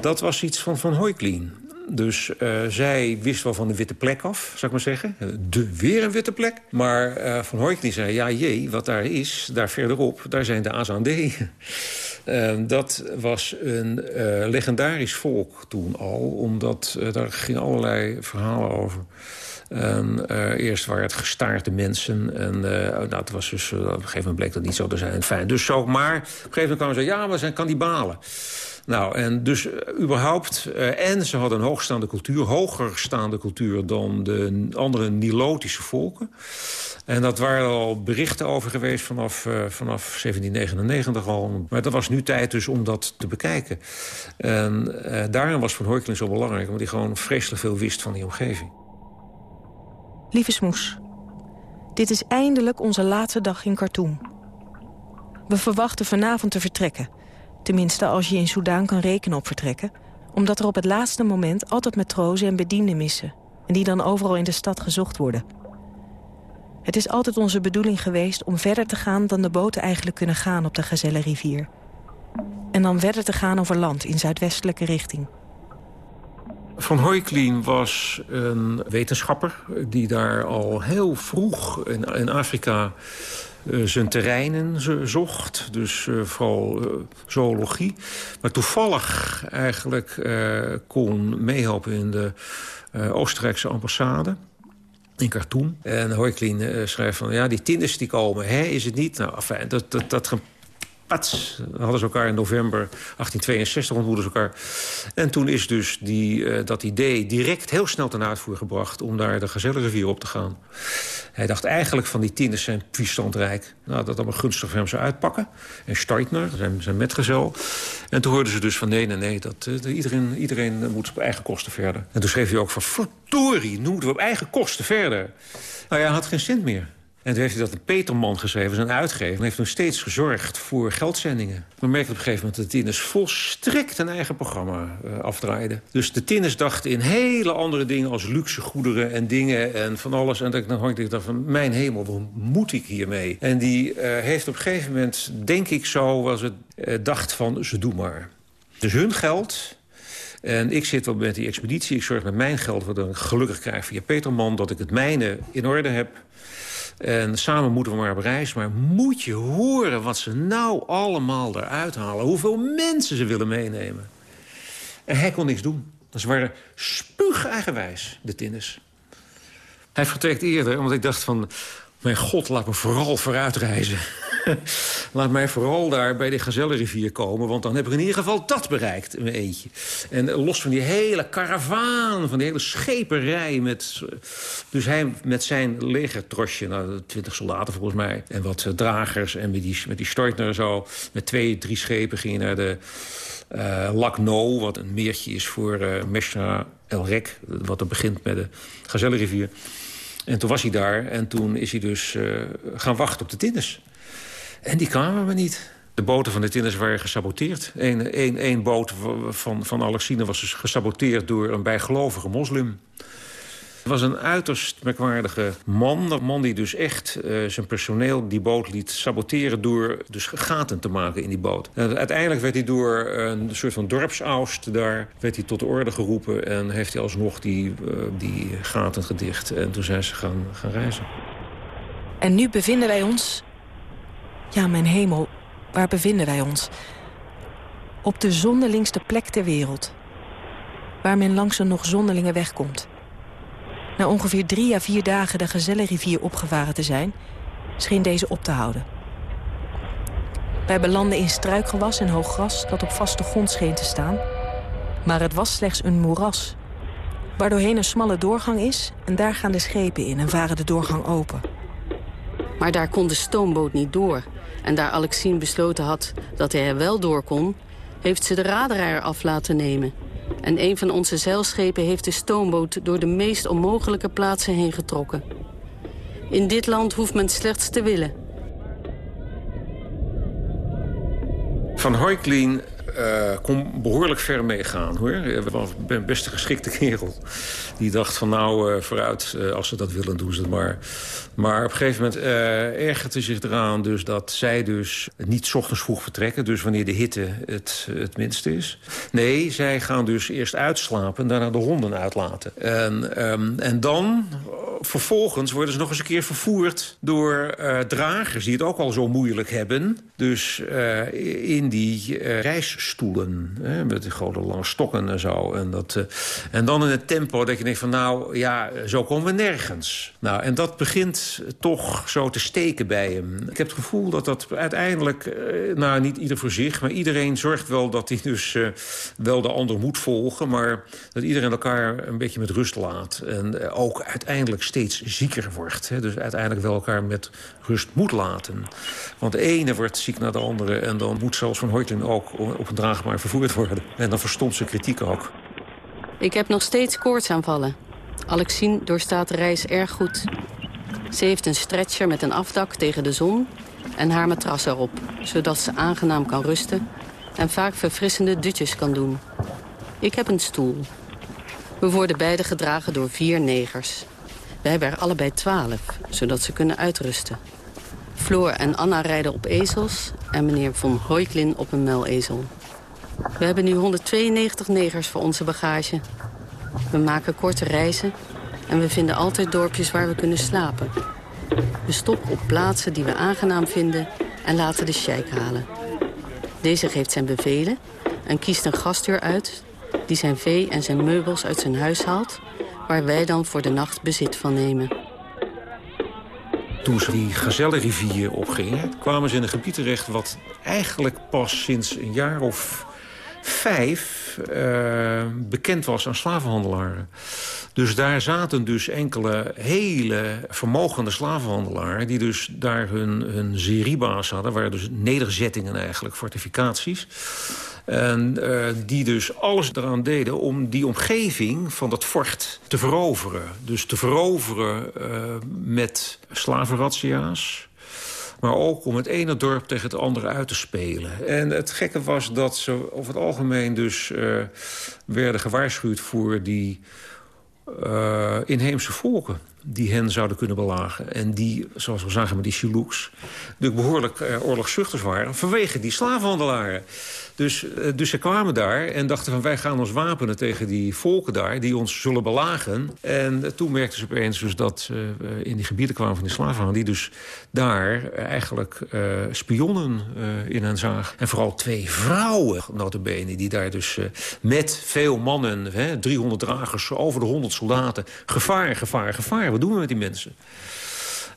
dat was iets van Van Hooiklien. Dus uh, zij wist wel van de witte plek af, zou ik maar zeggen. De, weer een witte plek. Maar uh, Van Hooiklien zei, ja jee, wat daar is, daar verderop... daar zijn de Azaan-D. (laughs) dat was een legendarisch volk toen al. Omdat daar gingen allerlei verhalen over... Uh, eerst waren het gestaarde mensen. En uh, nou, het was dus, op een gegeven moment bleek dat niet zo te zijn. Fijn. Dus zo, maar op een gegeven moment kwamen ze ja, we zijn kannibalen. Nou, en dus überhaupt... en ze hadden een hoogstaande cultuur, hoger staande cultuur... dan de andere Nilotische volken. En dat waren al berichten over geweest vanaf, vanaf 1799 al. Maar dat was nu tijd dus om dat te bekijken. En daarom was Van Hooikeling zo belangrijk... omdat hij gewoon vreselijk veel wist van die omgeving. Lieve Smoes, dit is eindelijk onze laatste dag in Khartoum. We verwachten vanavond te vertrekken. Tenminste, als je in Soudaan kan rekenen op vertrekken. Omdat er op het laatste moment altijd matrozen en bedienden missen. En die dan overal in de stad gezocht worden. Het is altijd onze bedoeling geweest om verder te gaan... dan de boten eigenlijk kunnen gaan op de Gazellenrivier. En dan verder te gaan over land in zuidwestelijke richting. Van Hooiklien was een wetenschapper die daar al heel vroeg in, in Afrika uh, zijn terreinen zocht. Dus uh, vooral uh, zoologie. Maar toevallig eigenlijk kon meehelpen in de Oostenrijkse ambassade in Khartoum. En Hooiklien schrijft van, ja, die tinders die komen, hè, is het niet? Nou, enfin, dat, dat, dat pats, hadden ze elkaar in november 1862 ontmoeten ze elkaar. En toen is dus die, uh, dat idee direct heel snel ten uitvoer gebracht... om daar de Gazellenrivier op te gaan. Hij dacht eigenlijk van die tieners zijn puissant. Nou, dat allemaal gunstig voor hem zou uitpakken. En Steitner, zijn, zijn metgezel. En toen hoorden ze dus van nee, nee, nee, dat, uh, iedereen, iedereen moet op eigen kosten verder. En toen schreef hij ook van verdorie, nu moeten we op eigen kosten verder. Nou ja, hij had geen cent meer. En toen heeft hij dat een Peterman geschreven, zijn uitgever. En heeft nog steeds gezorgd voor geldzendingen. We merkten op een gegeven moment dat de tieners volstrekt een eigen programma uh, afdraaiden. Dus de tieners dachten in hele andere dingen als luxe goederen en dingen en van alles. En dan hoorde ik dacht van, mijn hemel, wat moet ik hiermee? En die uh, heeft op een gegeven moment, denk ik zo, was het uh, dacht van, ze doe maar. Dus hun geld... En ik zit wel met die expeditie. Ik zorg met mijn geld, wat ik gelukkig krijg via Peterman... dat ik het mijne in orde heb. En samen moeten we maar op reis. Maar moet je horen wat ze nou allemaal eruit halen. Hoeveel mensen ze willen meenemen. En hij kon niks doen. Ze waren spuug eigenwijs, de tinners. Hij vertrekt eerder, omdat ik dacht van... mijn god, laat me vooral vooruit reizen. (laughs) Laat mij vooral daar bij de Gazellenrivier komen... want dan heb ik in ieder geval dat bereikt, een eentje. En los van die hele karavaan, van die hele scheperij... Met, dus hij met zijn legertrosje, nou, twintig soldaten volgens mij... en wat dragers en met die, met die Stortner zo... met twee, drie schepen ging naar de uh, Lac No... wat een meertje is voor uh, Mesha El Rek... wat er begint met de Gazellenrivier... En toen was hij daar en toen is hij dus gaan wachten op de Tinnes. En die kwamen we niet. De boten van de Tinners waren gesaboteerd. Eén een, boot van, van Alexine was dus gesaboteerd door een bijgelovige moslim. Het was een uiterst merkwaardige man. Een man die dus echt uh, zijn personeel die boot liet saboteren... door dus gaten te maken in die boot. En uiteindelijk werd hij door een soort van dorpsaust daar... werd hij tot de orde geroepen en heeft hij alsnog die, uh, die gaten gedicht. En toen zijn ze gaan, gaan reizen. En nu bevinden wij ons ja, mijn hemel, waar bevinden wij ons? Op de zonderlingste plek ter wereld. Waar men langs een nog zonderlinge weg komt. Na ongeveer drie à vier dagen de Gazellenrivier opgevaren te zijn... scheen deze op te houden. Wij belanden in struikgewas en hoog gras dat op vaste grond scheen te staan. Maar het was slechts een moeras. Waardoorheen een smalle doorgang is en daar gaan de schepen in en varen de doorgang open. Maar daar kon de stoomboot niet door. En daar Alexine besloten had dat hij er wel door kon... heeft ze de radar af laten nemen. En een van onze zeilschepen heeft de stoomboot... door de meest onmogelijke plaatsen heen getrokken. In dit land hoeft men slechts te willen. Van Hooiklien uh, kon behoorlijk ver meegaan, hoor. Was een best een geschikte kerel. Die dacht van nou, uh, vooruit, uh, als ze dat willen, doen ze het maar. Maar op een gegeven moment ergerde zich eraan dus dat zij dus niet s ochtends vroeg vertrekken. Dus wanneer de hitte het, het minste is. Nee, zij gaan dus eerst uitslapen en daarna de honden uitlaten. En, um, en dan, vervolgens, worden ze nog eens een keer vervoerd door dragers... die het ook al zo moeilijk hebben. Dus in die reisstoelen, hè, met die grote lange stokken en zo. En, dat, en dan in het tempo dat je denkt van nou, ja, zo komen we nergens. Nou, en dat begint toch zo te steken bij hem. Ik heb het gevoel dat dat uiteindelijk, eh, nou niet ieder voor zich... maar iedereen zorgt wel dat hij dus uh, wel de ander moet volgen... maar dat iedereen elkaar een beetje met rust laat. En ook uiteindelijk steeds zieker wordt. Hè? Dus uiteindelijk wel elkaar met rust moet laten. Want de ene wordt ziek naar de andere... en dan moet zelfs Van Hoytlen ook op draagbaar vervoerd worden. En dan verstomt zijn kritiek ook. Ik heb nog steeds koortsaanvallen. Alexine doorstaat de reis erg goed. Ze heeft een stretcher met een afdak tegen de zon en haar matras erop... zodat ze aangenaam kan rusten en vaak verfrissende dutjes kan doen. Ik heb een stoel. We worden beide gedragen door vier negers. We hebben er allebei twaalf, zodat ze kunnen uitrusten. Floor en Anna rijden op ezels en meneer Von Hoiklin op een muilezel. We hebben nu 192 negers voor onze bagage. We maken korte reizen en we vinden altijd dorpjes waar we kunnen slapen. We stoppen op plaatsen die we aangenaam vinden en laten de sheik halen. Deze geeft zijn bevelen en kiest een gastheer uit... die zijn vee en zijn meubels uit zijn huis haalt... waar wij dan voor de nacht bezit van nemen. Toen ze die Gazellenrivier opgingen, kwamen ze in een gebied terecht... wat eigenlijk pas sinds een jaar of vijf uh, bekend was aan slavenhandelaren. Dus daar zaten dus enkele hele vermogende slavenhandelaren... die dus daar hun, hun hadden. waren dus nederzettingen eigenlijk, fortificaties. En uh, die dus alles eraan deden om die omgeving van dat fort te veroveren. Dus te veroveren uh, met slavenrattia's maar ook om het ene dorp tegen het andere uit te spelen. En het gekke was dat ze over het algemeen dus uh, werden gewaarschuwd voor die uh, inheemse volken die hen zouden kunnen belagen. En die, zoals we zagen met die Chilouks... natuurlijk behoorlijk uh, oorlogszuchters waren... vanwege die slavenhandelaren. Dus, uh, dus ze kwamen daar en dachten van... wij gaan ons wapenen tegen die volken daar... die ons zullen belagen. En uh, toen merkten ze opeens dus dat uh, in die gebieden kwamen van die slavenhandel... die dus daar eigenlijk spionnen in hen zagen. En vooral twee vrouwen, notabene... die daar dus met veel mannen, hè, 300 dragers... over de 100 soldaten, gevaar, gevaar, gevaar wat doen we met die mensen?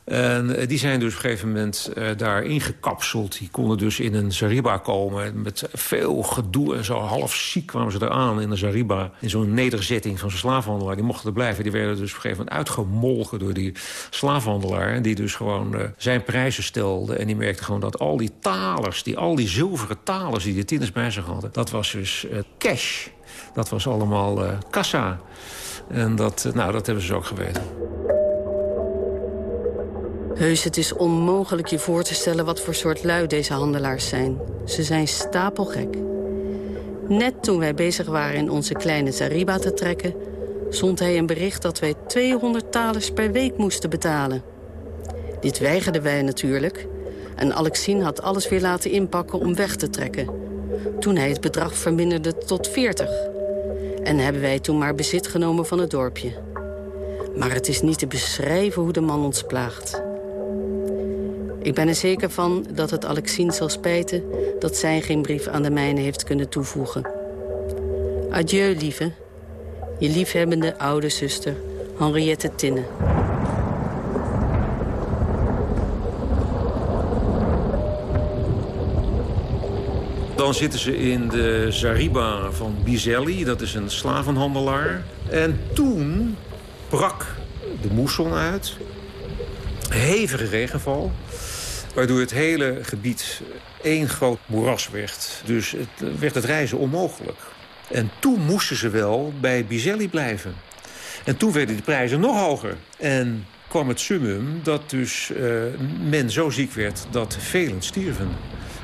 En die zijn dus op een gegeven moment uh, daar ingekapseld. Die konden dus in een Zariba komen. Met veel gedoe en zo half ziek kwamen ze eraan in een Zariba. In zo'n nederzetting van zo'n slavenhandelaar. Die mochten er blijven. Die werden dus op een gegeven moment uitgemolgen door die slavenhandelaar. Die dus gewoon uh, zijn prijzen stelde. En die merkte gewoon dat al die talers, die, al die zilveren talers die de tieners bij zich hadden. Dat was dus cash. Dat was allemaal kassa. En dat, nou, dat hebben ze ook geweten. Heus, het is onmogelijk je voor te stellen wat voor soort lui deze handelaars zijn. Ze zijn stapelgek. Net toen wij bezig waren in onze kleine Zariba te trekken... zond hij een bericht dat wij 200 talers per week moesten betalen. Dit weigerden wij natuurlijk. En Alexine had alles weer laten inpakken om weg te trekken. Toen hij het bedrag verminderde tot 40. En hebben wij toen maar bezit genomen van het dorpje. Maar het is niet te beschrijven hoe de man ons plaagt. Ik ben er zeker van dat het Alexine zal spijten... dat zij geen brief aan de mijne heeft kunnen toevoegen. Adieu, lieve. Je liefhebbende oude zuster, Henriette Tinne. Dan zitten ze in de Zariba van Bizelli. Dat is een slavenhandelaar. En toen brak de moesson uit. Hevige regenval. Waardoor het hele gebied één groot moeras werd. Dus het werd het reizen onmogelijk. En toen moesten ze wel bij Bizelli blijven. En toen werden de prijzen nog hoger. En kwam het summum dat dus uh, men zo ziek werd dat velen stierven.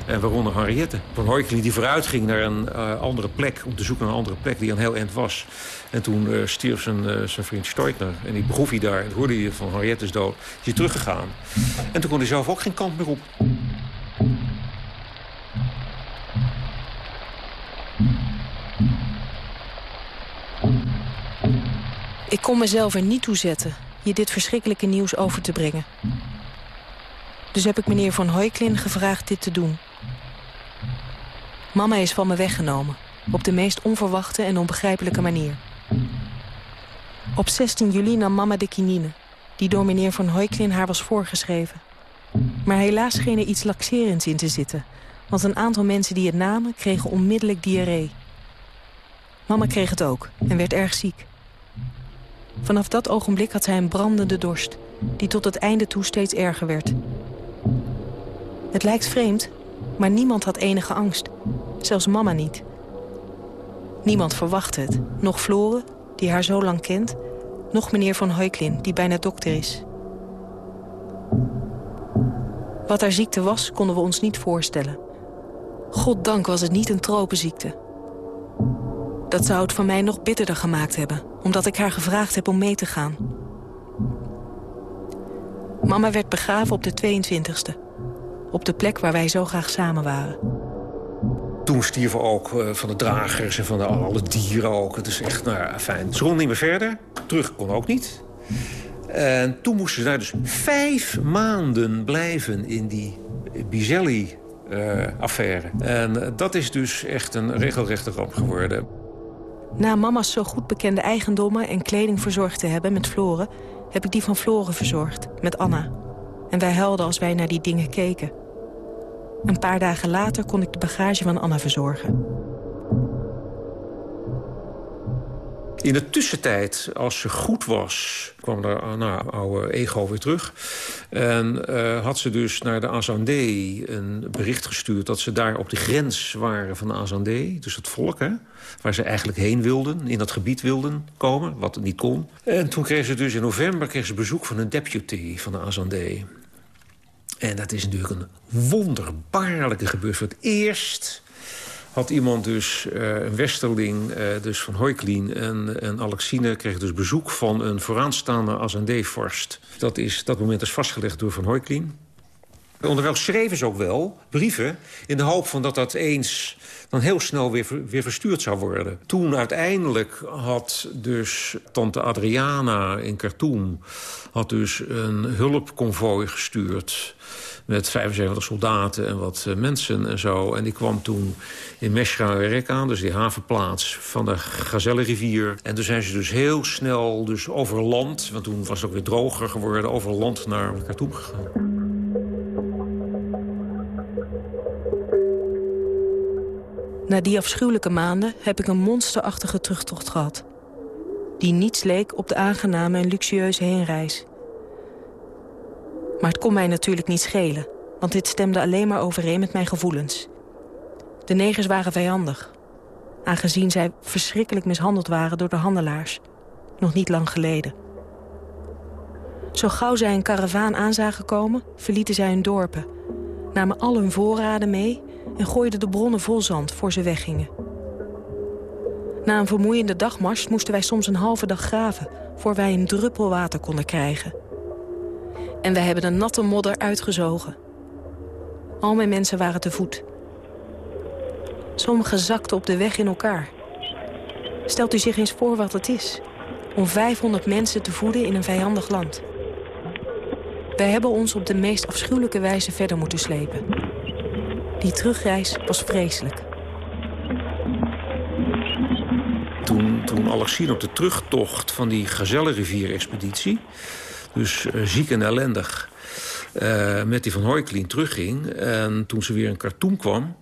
En waaronder Henriette. Van Hoijkli die vooruit ging naar een uh, andere plek... om te zoeken naar een andere plek die een heel eind was. En toen uh, stierf zijn, zijn vriend Stoikner. En die begroef hij daar. En hoorde hij van Henriette is dood. Is hij teruggegaan. En toen kon hij zelf ook geen kant meer op. Ik kon mezelf er niet toe zetten je dit verschrikkelijke nieuws over te brengen. Dus heb ik meneer Van Hoijklin gevraagd dit te doen. Mama is van me weggenomen. Op de meest onverwachte en onbegrijpelijke manier. Op 16 juli nam mama de kinine, die door meneer Van Hoijklin haar was voorgeschreven. Maar helaas scheen er iets laxerends in te zitten. Want een aantal mensen die het namen kregen onmiddellijk diarree. Mama kreeg het ook en werd erg ziek. Vanaf dat ogenblik had zij een brandende dorst... die tot het einde toe steeds erger werd. Het lijkt vreemd, maar niemand had enige angst. Zelfs mama niet. Niemand verwachtte het. Nog Floren, die haar zo lang kent... nog meneer Van Heuklin, die bijna dokter is. Wat haar ziekte was, konden we ons niet voorstellen. Goddank was het niet een tropenziekte. Dat zou het van mij nog bitterder gemaakt hebben, omdat ik haar gevraagd heb om mee te gaan. Mama werd begraven op de 22e. Op de plek waar wij zo graag samen waren. Toen stierven ook uh, van de dragers en van de, alle dieren ook. Het is echt, nou fijn. Ze kon niet meer verder. Terug kon ook niet. En toen moesten ze daar dus vijf maanden blijven in die Bizelli-affaire. Uh, en dat is dus echt een regelrechte ramp geworden. Na mama's zo goed bekende eigendommen en kleding verzorgd te hebben met Floren... heb ik die van Floren verzorgd, met Anna. En wij huilden als wij naar die dingen keken. Een paar dagen later kon ik de bagage van Anna verzorgen. In de tussentijd, als ze goed was, kwam er nou, oude ego weer terug. En uh, had ze dus naar de Azandé een bericht gestuurd... dat ze daar op de grens waren van de Azandé, dus het volk... Hè, waar ze eigenlijk heen wilden, in dat gebied wilden komen, wat niet kon. En toen kreeg ze dus in november kreeg ze bezoek van een deputy van de Azandé. En dat is natuurlijk een wonderbaarlijke gebeurtenis. Voor het eerst had iemand dus, uh, een westerling, uh, dus van Hoiklien en, Alexine... kreeg dus bezoek van een vooraanstaande Azandé-vorst. Dat, is, dat moment is vastgelegd door Van Hoiklien. Onderwijl schreven ze ook wel brieven in de hoop van dat dat eens dan heel snel weer, weer verstuurd zou worden. Toen uiteindelijk had dus tante Adriana in Khartoum... had dus een hulpconvooi gestuurd met 75 soldaten en wat eh, mensen en zo. En die kwam toen in Meshra aan, dus die havenplaats van de Gazellenrivier. En toen zijn ze dus heel snel dus over land, want toen was het ook weer droger geworden... over land naar Khartoum gegaan. Na die afschuwelijke maanden heb ik een monsterachtige terugtocht gehad. Die niets leek op de aangename en luxueuze heenreis. Maar het kon mij natuurlijk niet schelen, want dit stemde alleen maar overeen met mijn gevoelens. De negers waren vijandig, aangezien zij verschrikkelijk mishandeld waren door de handelaars, nog niet lang geleden. Zo gauw zij een karavaan aan zagen komen, verlieten zij hun dorpen, namen al hun voorraden mee en gooiden de bronnen vol zand voor ze weggingen. Na een vermoeiende dagmars moesten wij soms een halve dag graven... voor wij een druppel water konden krijgen. En wij hebben de natte modder uitgezogen. Al mijn mensen waren te voet. Sommigen zakten op de weg in elkaar. Stelt u zich eens voor wat het is... om 500 mensen te voeden in een vijandig land. Wij hebben ons op de meest afschuwelijke wijze verder moeten slepen. Die terugreis was vreselijk. Toen, toen Alexine op de terugtocht van die Gazellenrivier-expeditie... dus uh, ziek en ellendig, uh, met die van Hooiklien terugging... en toen ze weer in Khartoum kwam...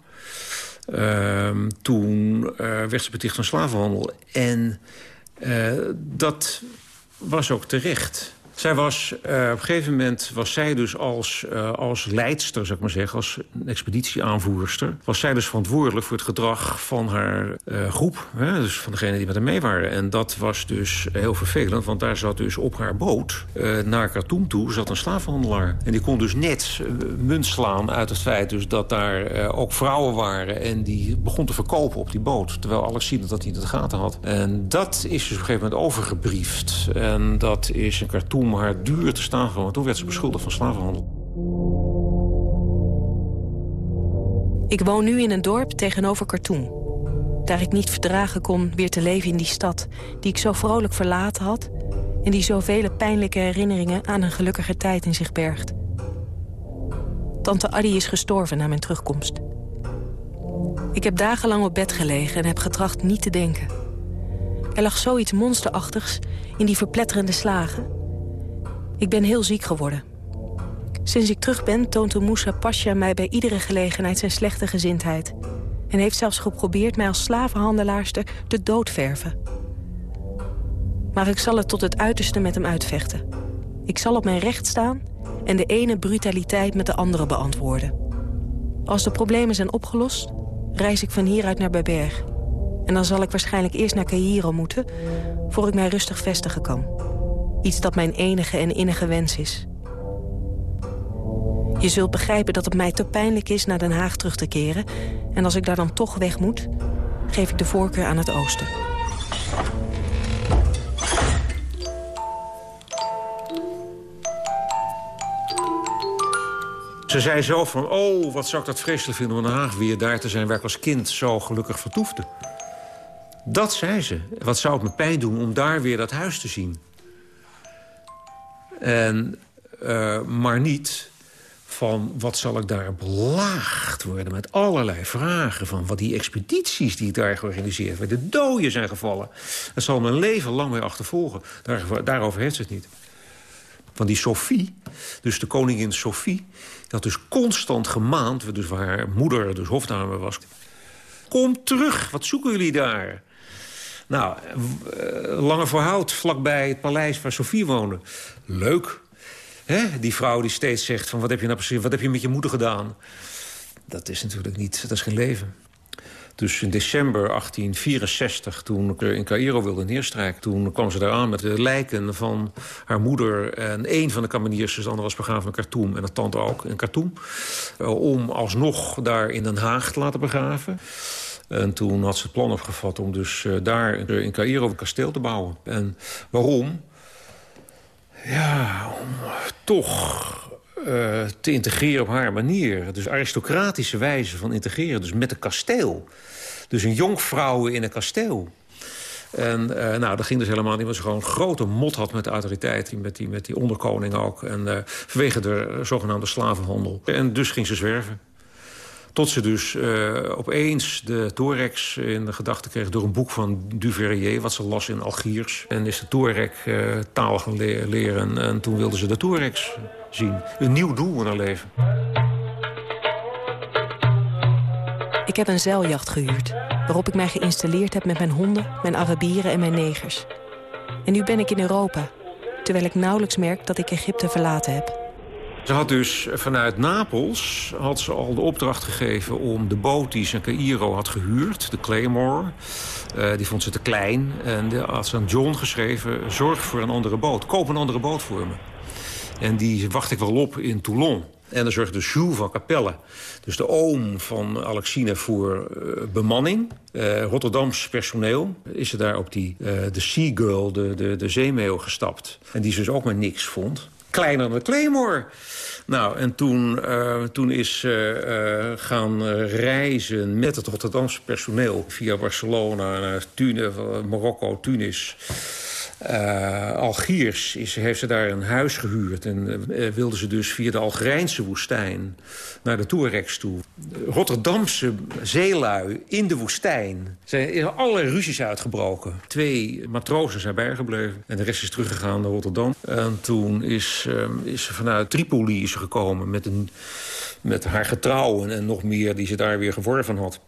Uh, toen werd ze beticht van slavenhandel. En dat was ook terecht. Zij was, uh, op een gegeven moment was zij dus als, uh, als leidster, zou ik maar zeggen... als expeditieaanvoerster... was zij dus verantwoordelijk voor het gedrag van haar uh, groep. Hè, dus van degenen die met haar mee waren. En dat was dus heel vervelend, want daar zat dus op haar boot... naar Khartoum toe zat een slavenhandelaar. En die kon dus net munt slaan uit het feit dus dat daar ook vrouwen waren... en die begon te verkopen op die boot. Terwijl Alexine dat niet in de gaten had. En dat is dus op een gegeven moment overgebriefd. En dat is in Khartoum haar duur te staan gekomen. Toen werd ze beschuldigd van slavenhandel. Ik woon nu in een dorp tegenover Khartoum. Daar ik niet verdragen kon weer te leven in die stad... die ik zo vrolijk verlaten had... en die zoveel pijnlijke herinneringen aan een gelukkiger tijd in zich bergt. Tante Addy is gestorven na mijn terugkomst. Ik heb dagenlang op bed gelegen en heb getracht niet te denken. Er lag zoiets monsterachtigs in die verpletterende slagen. Ik ben heel ziek geworden. Sinds ik terug ben toont Moussa Pasha mij bij iedere gelegenheid zijn slechte gezindheid. En heeft zelfs geprobeerd mij als slavenhandelaarster de dood verven. Maar ik zal het tot het uiterste met hem uitvechten. Ik zal op mijn recht staan en de ene brutaliteit met de andere beantwoorden. Als de problemen zijn opgelost, reis ik van hieruit naar Berberg. En dan zal ik waarschijnlijk eerst naar Cairo moeten... voor ik mij rustig vestigen kan. Iets dat mijn enige en innige wens is. Je zult begrijpen dat het mij te pijnlijk is naar Den Haag terug te keren... en als ik daar dan toch weg moet, geef ik de voorkeur aan het oosten. Ze zei zo van, oh, wat zou ik dat vreselijk vinden om in Den Haag weer daar te zijn... waar ik als kind zo gelukkig vertoefde. Dat zei ze. Wat zou het me pijn doen om daar weer dat huis te zien? En, uh, maar niet van wat zal ik daar belaagd worden... met allerlei vragen van wat die expedities die ik daar georganiseerd werd... de doden zijn gevallen. Dat zal mijn leven lang mee achtervolgen. Daar, daarover heeft het niet. Van die Sophie, dus de koningin Sophie... had dus constant gemaand, dus waar haar moeder dus hofdame was... Kom terug, wat zoeken jullie daar? Nou, uh, Lange Voorhout, vlakbij het paleis waar Sofie woonde. Leuk. Hè? Die vrouw die steeds zegt van wat heb je nou precies, wat heb je met je moeder gedaan? Dat is natuurlijk niet, dat is geen leven. Dus in december 1864, toen ik in Cairo wilde neerstrijken... toen kwam ze daar aan met de lijken van haar moeder... en één van de kameniers, de andere was begraven in Khartoum... en de tante ook in Khartoum... Eh, om alsnog daar in Den Haag te laten begraven. En toen had ze het plan opgevat om dus uh, daar in Cairo een kasteel te bouwen. En waarom? Ja, om toch uh, te integreren op haar manier. Dus aristocratische wijze van integreren. Dus met een kasteel. Dus een jonkvrouwen in een kasteel. En uh, nou, dat ging dus helemaal niet. Was gewoon een grote mot had met de autoriteit. Met die, met die onderkoning ook. En uh, vanwege de zogenaamde slavenhandel. En dus ging ze zwerven. Tot ze dus uh, opeens de Torex in de gedachten kreeg... door een boek van Duverier, wat ze las in Algiers. En is de Touareg uh, taal gaan le leren. En toen wilden ze de Torex zien. Een nieuw doel in haar leven. Ik heb een zeiljacht gehuurd... waarop ik mij geïnstalleerd heb met mijn honden, mijn Arabieren en mijn negers. En nu ben ik in Europa... terwijl ik nauwelijks merk dat ik Egypte verlaten heb... Ze had dus vanuit Napels had ze al de opdracht gegeven om de boot die ze in Cairo had gehuurd, de Claymore, uh, die vond ze te klein. En die had ze aan John geschreven, zorg voor een andere boot, koop een andere boot voor me. En die wacht ik wel op in Toulon. En dan zorgde Jules van Capelle, dus de oom van Alexine, voor uh, bemanning. Uh, Rotterdams personeel is ze daar op die, uh, de Seagull, de, de, de zeemeeuw, gestapt. En die ze dus ook maar niks vond kleiner dan de Claymore. Nou, en toen, uh, toen is uh, uh, gaan reizen met het Rotterdamse personeel... via Barcelona naar Marokko, Tunis... Uh, Algiers is, heeft ze daar een huis gehuurd. En uh, wilde ze dus via de Algerijnse woestijn naar de Touaregs toe. Rotterdamse zeelui in de woestijn. Zijn allerlei ruzies uitgebroken. Twee matrozen zijn bijgebleven. En de rest is teruggegaan naar Rotterdam. En toen is, uh, is ze vanuit Tripoli is gekomen met, een, met haar getrouwen... en nog meer die ze daar weer geworven had.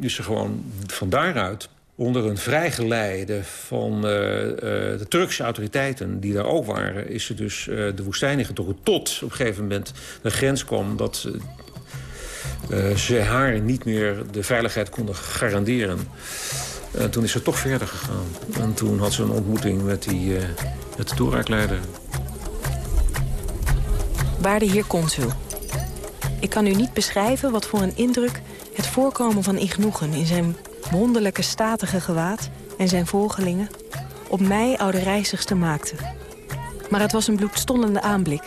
Is ze gewoon van daaruit onder een vrijgeleide van uh, de Turkse autoriteiten... die daar ook waren, is ze dus uh, de woestijn ingetrokken... tot op een gegeven moment de grens kwam dat ze haar niet meer de veiligheid konden garanderen. En toen is ze toch verder gegaan. En toen had ze een ontmoeting met, die, met de toereikleider. Waarde heer consul. Ik kan u niet beschrijven wat voor een indruk het voorkomen van Ignoegen... in zijn wonderlijke statige gewaad en zijn volgelingen... op mij, oude reizigster, maakte. Maar het was een bloedstollende aanblik.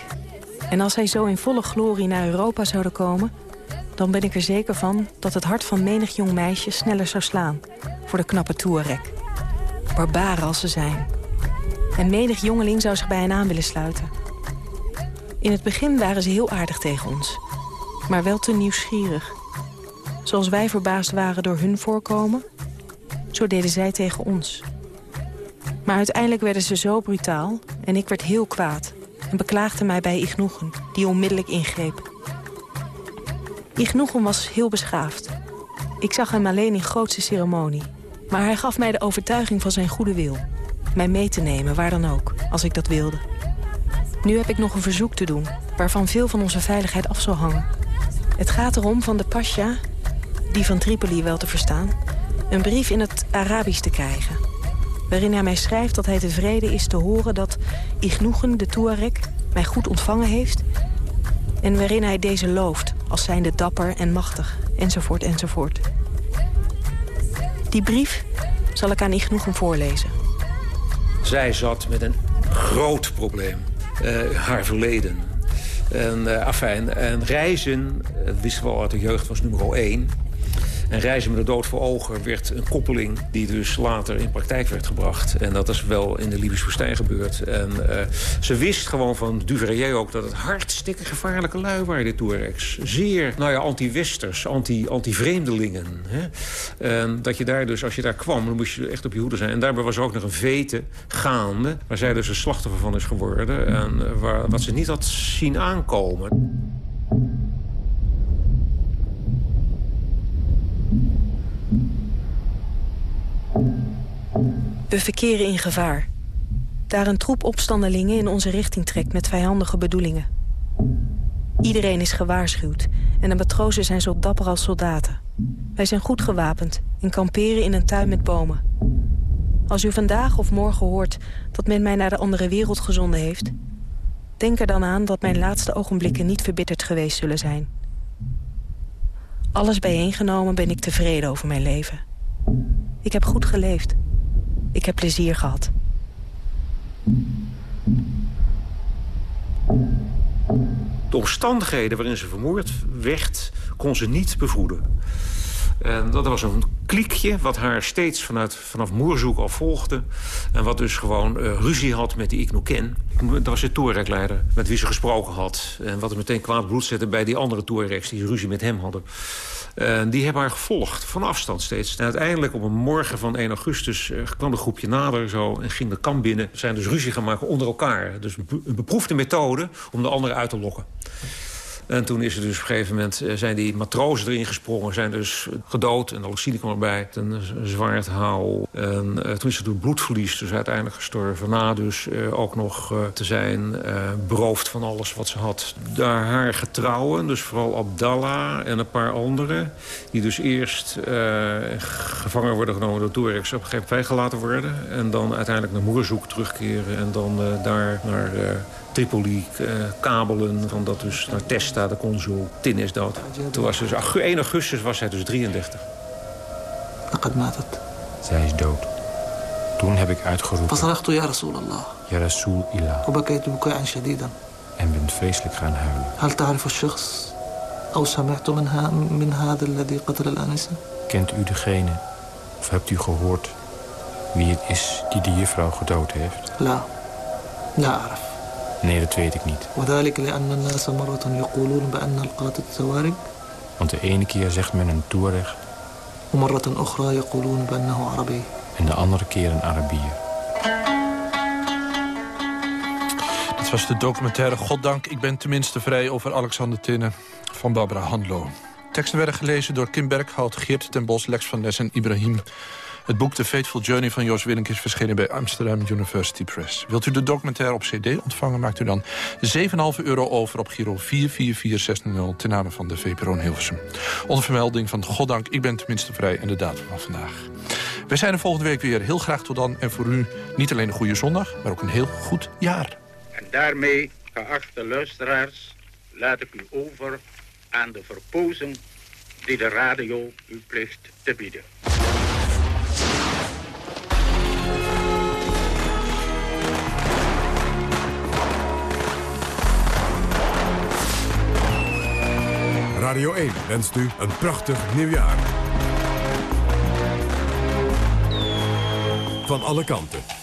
En als hij zo in volle glorie naar Europa zouden komen... dan ben ik er zeker van dat het hart van menig jong meisje sneller zou slaan... voor de knappe Touareg. Barbaren als ze zijn. En menig jongeling zou zich bij hen aan willen sluiten. In het begin waren ze heel aardig tegen ons. Maar wel te nieuwsgierig. Zoals wij verbaasd waren door hun voorkomen... zo deden zij tegen ons. Maar uiteindelijk werden ze zo brutaal en ik werd heel kwaad... en beklaagde mij bij Ignoegen, die onmiddellijk ingreep. Ignoegen was heel beschaafd. Ik zag hem alleen in grootste ceremonie. Maar hij gaf mij de overtuiging van zijn goede wil. Mij mee te nemen, waar dan ook, als ik dat wilde. Nu heb ik nog een verzoek te doen, waarvan veel van onze veiligheid af zal hangen. Het gaat erom van de pasja die van Tripoli wel te verstaan... een brief in het Arabisch te krijgen. Waarin hij mij schrijft dat hij tevreden is te horen dat Ignoegen, de Tuareg, mij goed ontvangen heeft... en waarin hij deze looft als zijnde dapper en machtig, enzovoort, enzovoort. Die brief zal ik aan Ignoegen voorlezen. Zij zat met een groot probleem. Uh, haar verleden. En, uh, afijn, en reizen, dat wisten we al uit de jeugd, was nummer één. En reizen met de dood voor ogen werd een koppeling die dus later in praktijk werd gebracht. En dat is wel in de Libische woestijn gebeurd. En uh, ze wist gewoon van Duvalier ook dat het hartstikke gevaarlijke lui waren, de Touaregs. Zeer, nou ja, anti-westers, anti-vreemdelingen. Anti en dat je daar dus, als je daar kwam, dan moest je echt op je hoede zijn. En daarbij was er ook nog een vete gaande, waar zij dus een slachtoffer van is geworden. En uh, waar, wat ze niet had zien aankomen. We verkeren in gevaar. Daar een troep opstandelingen in onze richting trekt met vijandige bedoelingen. Iedereen is gewaarschuwd en de matrozen zijn zo dapper als soldaten. Wij zijn goed gewapend en kamperen in een tuin met bomen. Als u vandaag of morgen hoort dat men mij naar de andere wereld gezonden heeft... denk er dan aan dat mijn laatste ogenblikken niet verbitterd geweest zullen zijn. Alles bijeengenomen ben ik tevreden over mijn leven. Ik heb goed geleefd. Ik heb plezier gehad. De omstandigheden waarin ze vermoord werd, kon ze niet bevroeden. En dat was een kliekje wat haar steeds vanuit, vanaf Moerzoek al volgde. En wat dus gewoon uh, ruzie had met die Iknoken. Dat was de Touareg-leider met wie ze gesproken had. En wat er meteen kwaad bloed zette bij die andere Touaregs die ruzie met hem hadden. Uh, die hebben haar gevolgd, van afstand steeds. En uiteindelijk op een morgen van 1 augustus uh, kwam een groepje nader zo, en ging de kamp binnen. Ze zijn dus ruzie gaan maken onder elkaar. Dus een beproefde methode om de anderen uit te lokken. En toen is er dus op een gegeven moment eh, zijn die matrozen erin gesprongen. Zijn dus gedood en Alexine kwam erbij. Een zwaardhaal. En uh, toen is ze door bloedverlies dus uiteindelijk gestorven. Na dus uh, ook nog te zijn beroofd van alles wat ze had. Daar haar getrouwen, dus vooral Abdallah en een paar anderen. Die dus eerst gevangen worden genomen door Touaregs. Op een gegeven moment vrijgelaten worden. En dan uiteindelijk naar Moerzoek terugkeren. En dan daar naar Tripoli uh, kabelen. Van dat dus naar Testa, de consul. Tin is dood. Toen was dus 1 augustus was hij dus 33. Zij is dood. Toen heb ik uitgeroepen. فصرخت يا رسول الله. Ja Rasul Ilah. وبكيت بكاء شديدا. En ben vreselijk gaan huilen. هل تعرف الشخص أو سمعت منها من هذا الذي قتل الآنسة؟ Kent u degene of hebt u gehoord wie het is die de juffrouw gedood heeft? لا لا أعرف. Nee, dat weet ik niet. Want de ene keer zegt men een Touareg. En de andere keer een Arabier. Dit was de documentaire Goddank, ik ben tenminste vrij... over Alexander Tinnen van Barbara Handlo. Teksten werden gelezen door Kim Berghout, Geert ten Bos, Lex van Ness en Ibrahim het boek The Fateful Journey van Jos Willink is verschenen bij Amsterdam University Press. Wilt u de documentaire op cd ontvangen, maakt u dan 7,5 euro over op Giro 444600 ten name van de VPRO Hilversum. Onder vermelding van Goddank, ik ben tenminste vrij en de datum van vandaag. Wij zijn er volgende week weer. Heel graag tot dan. En voor u niet alleen een goede zondag, maar ook een heel goed jaar. En daarmee, geachte luisteraars, laat ik u over aan de verpozing die de radio u plicht te bieden. Radio 1 wenst u een prachtig nieuwjaar. Van alle kanten.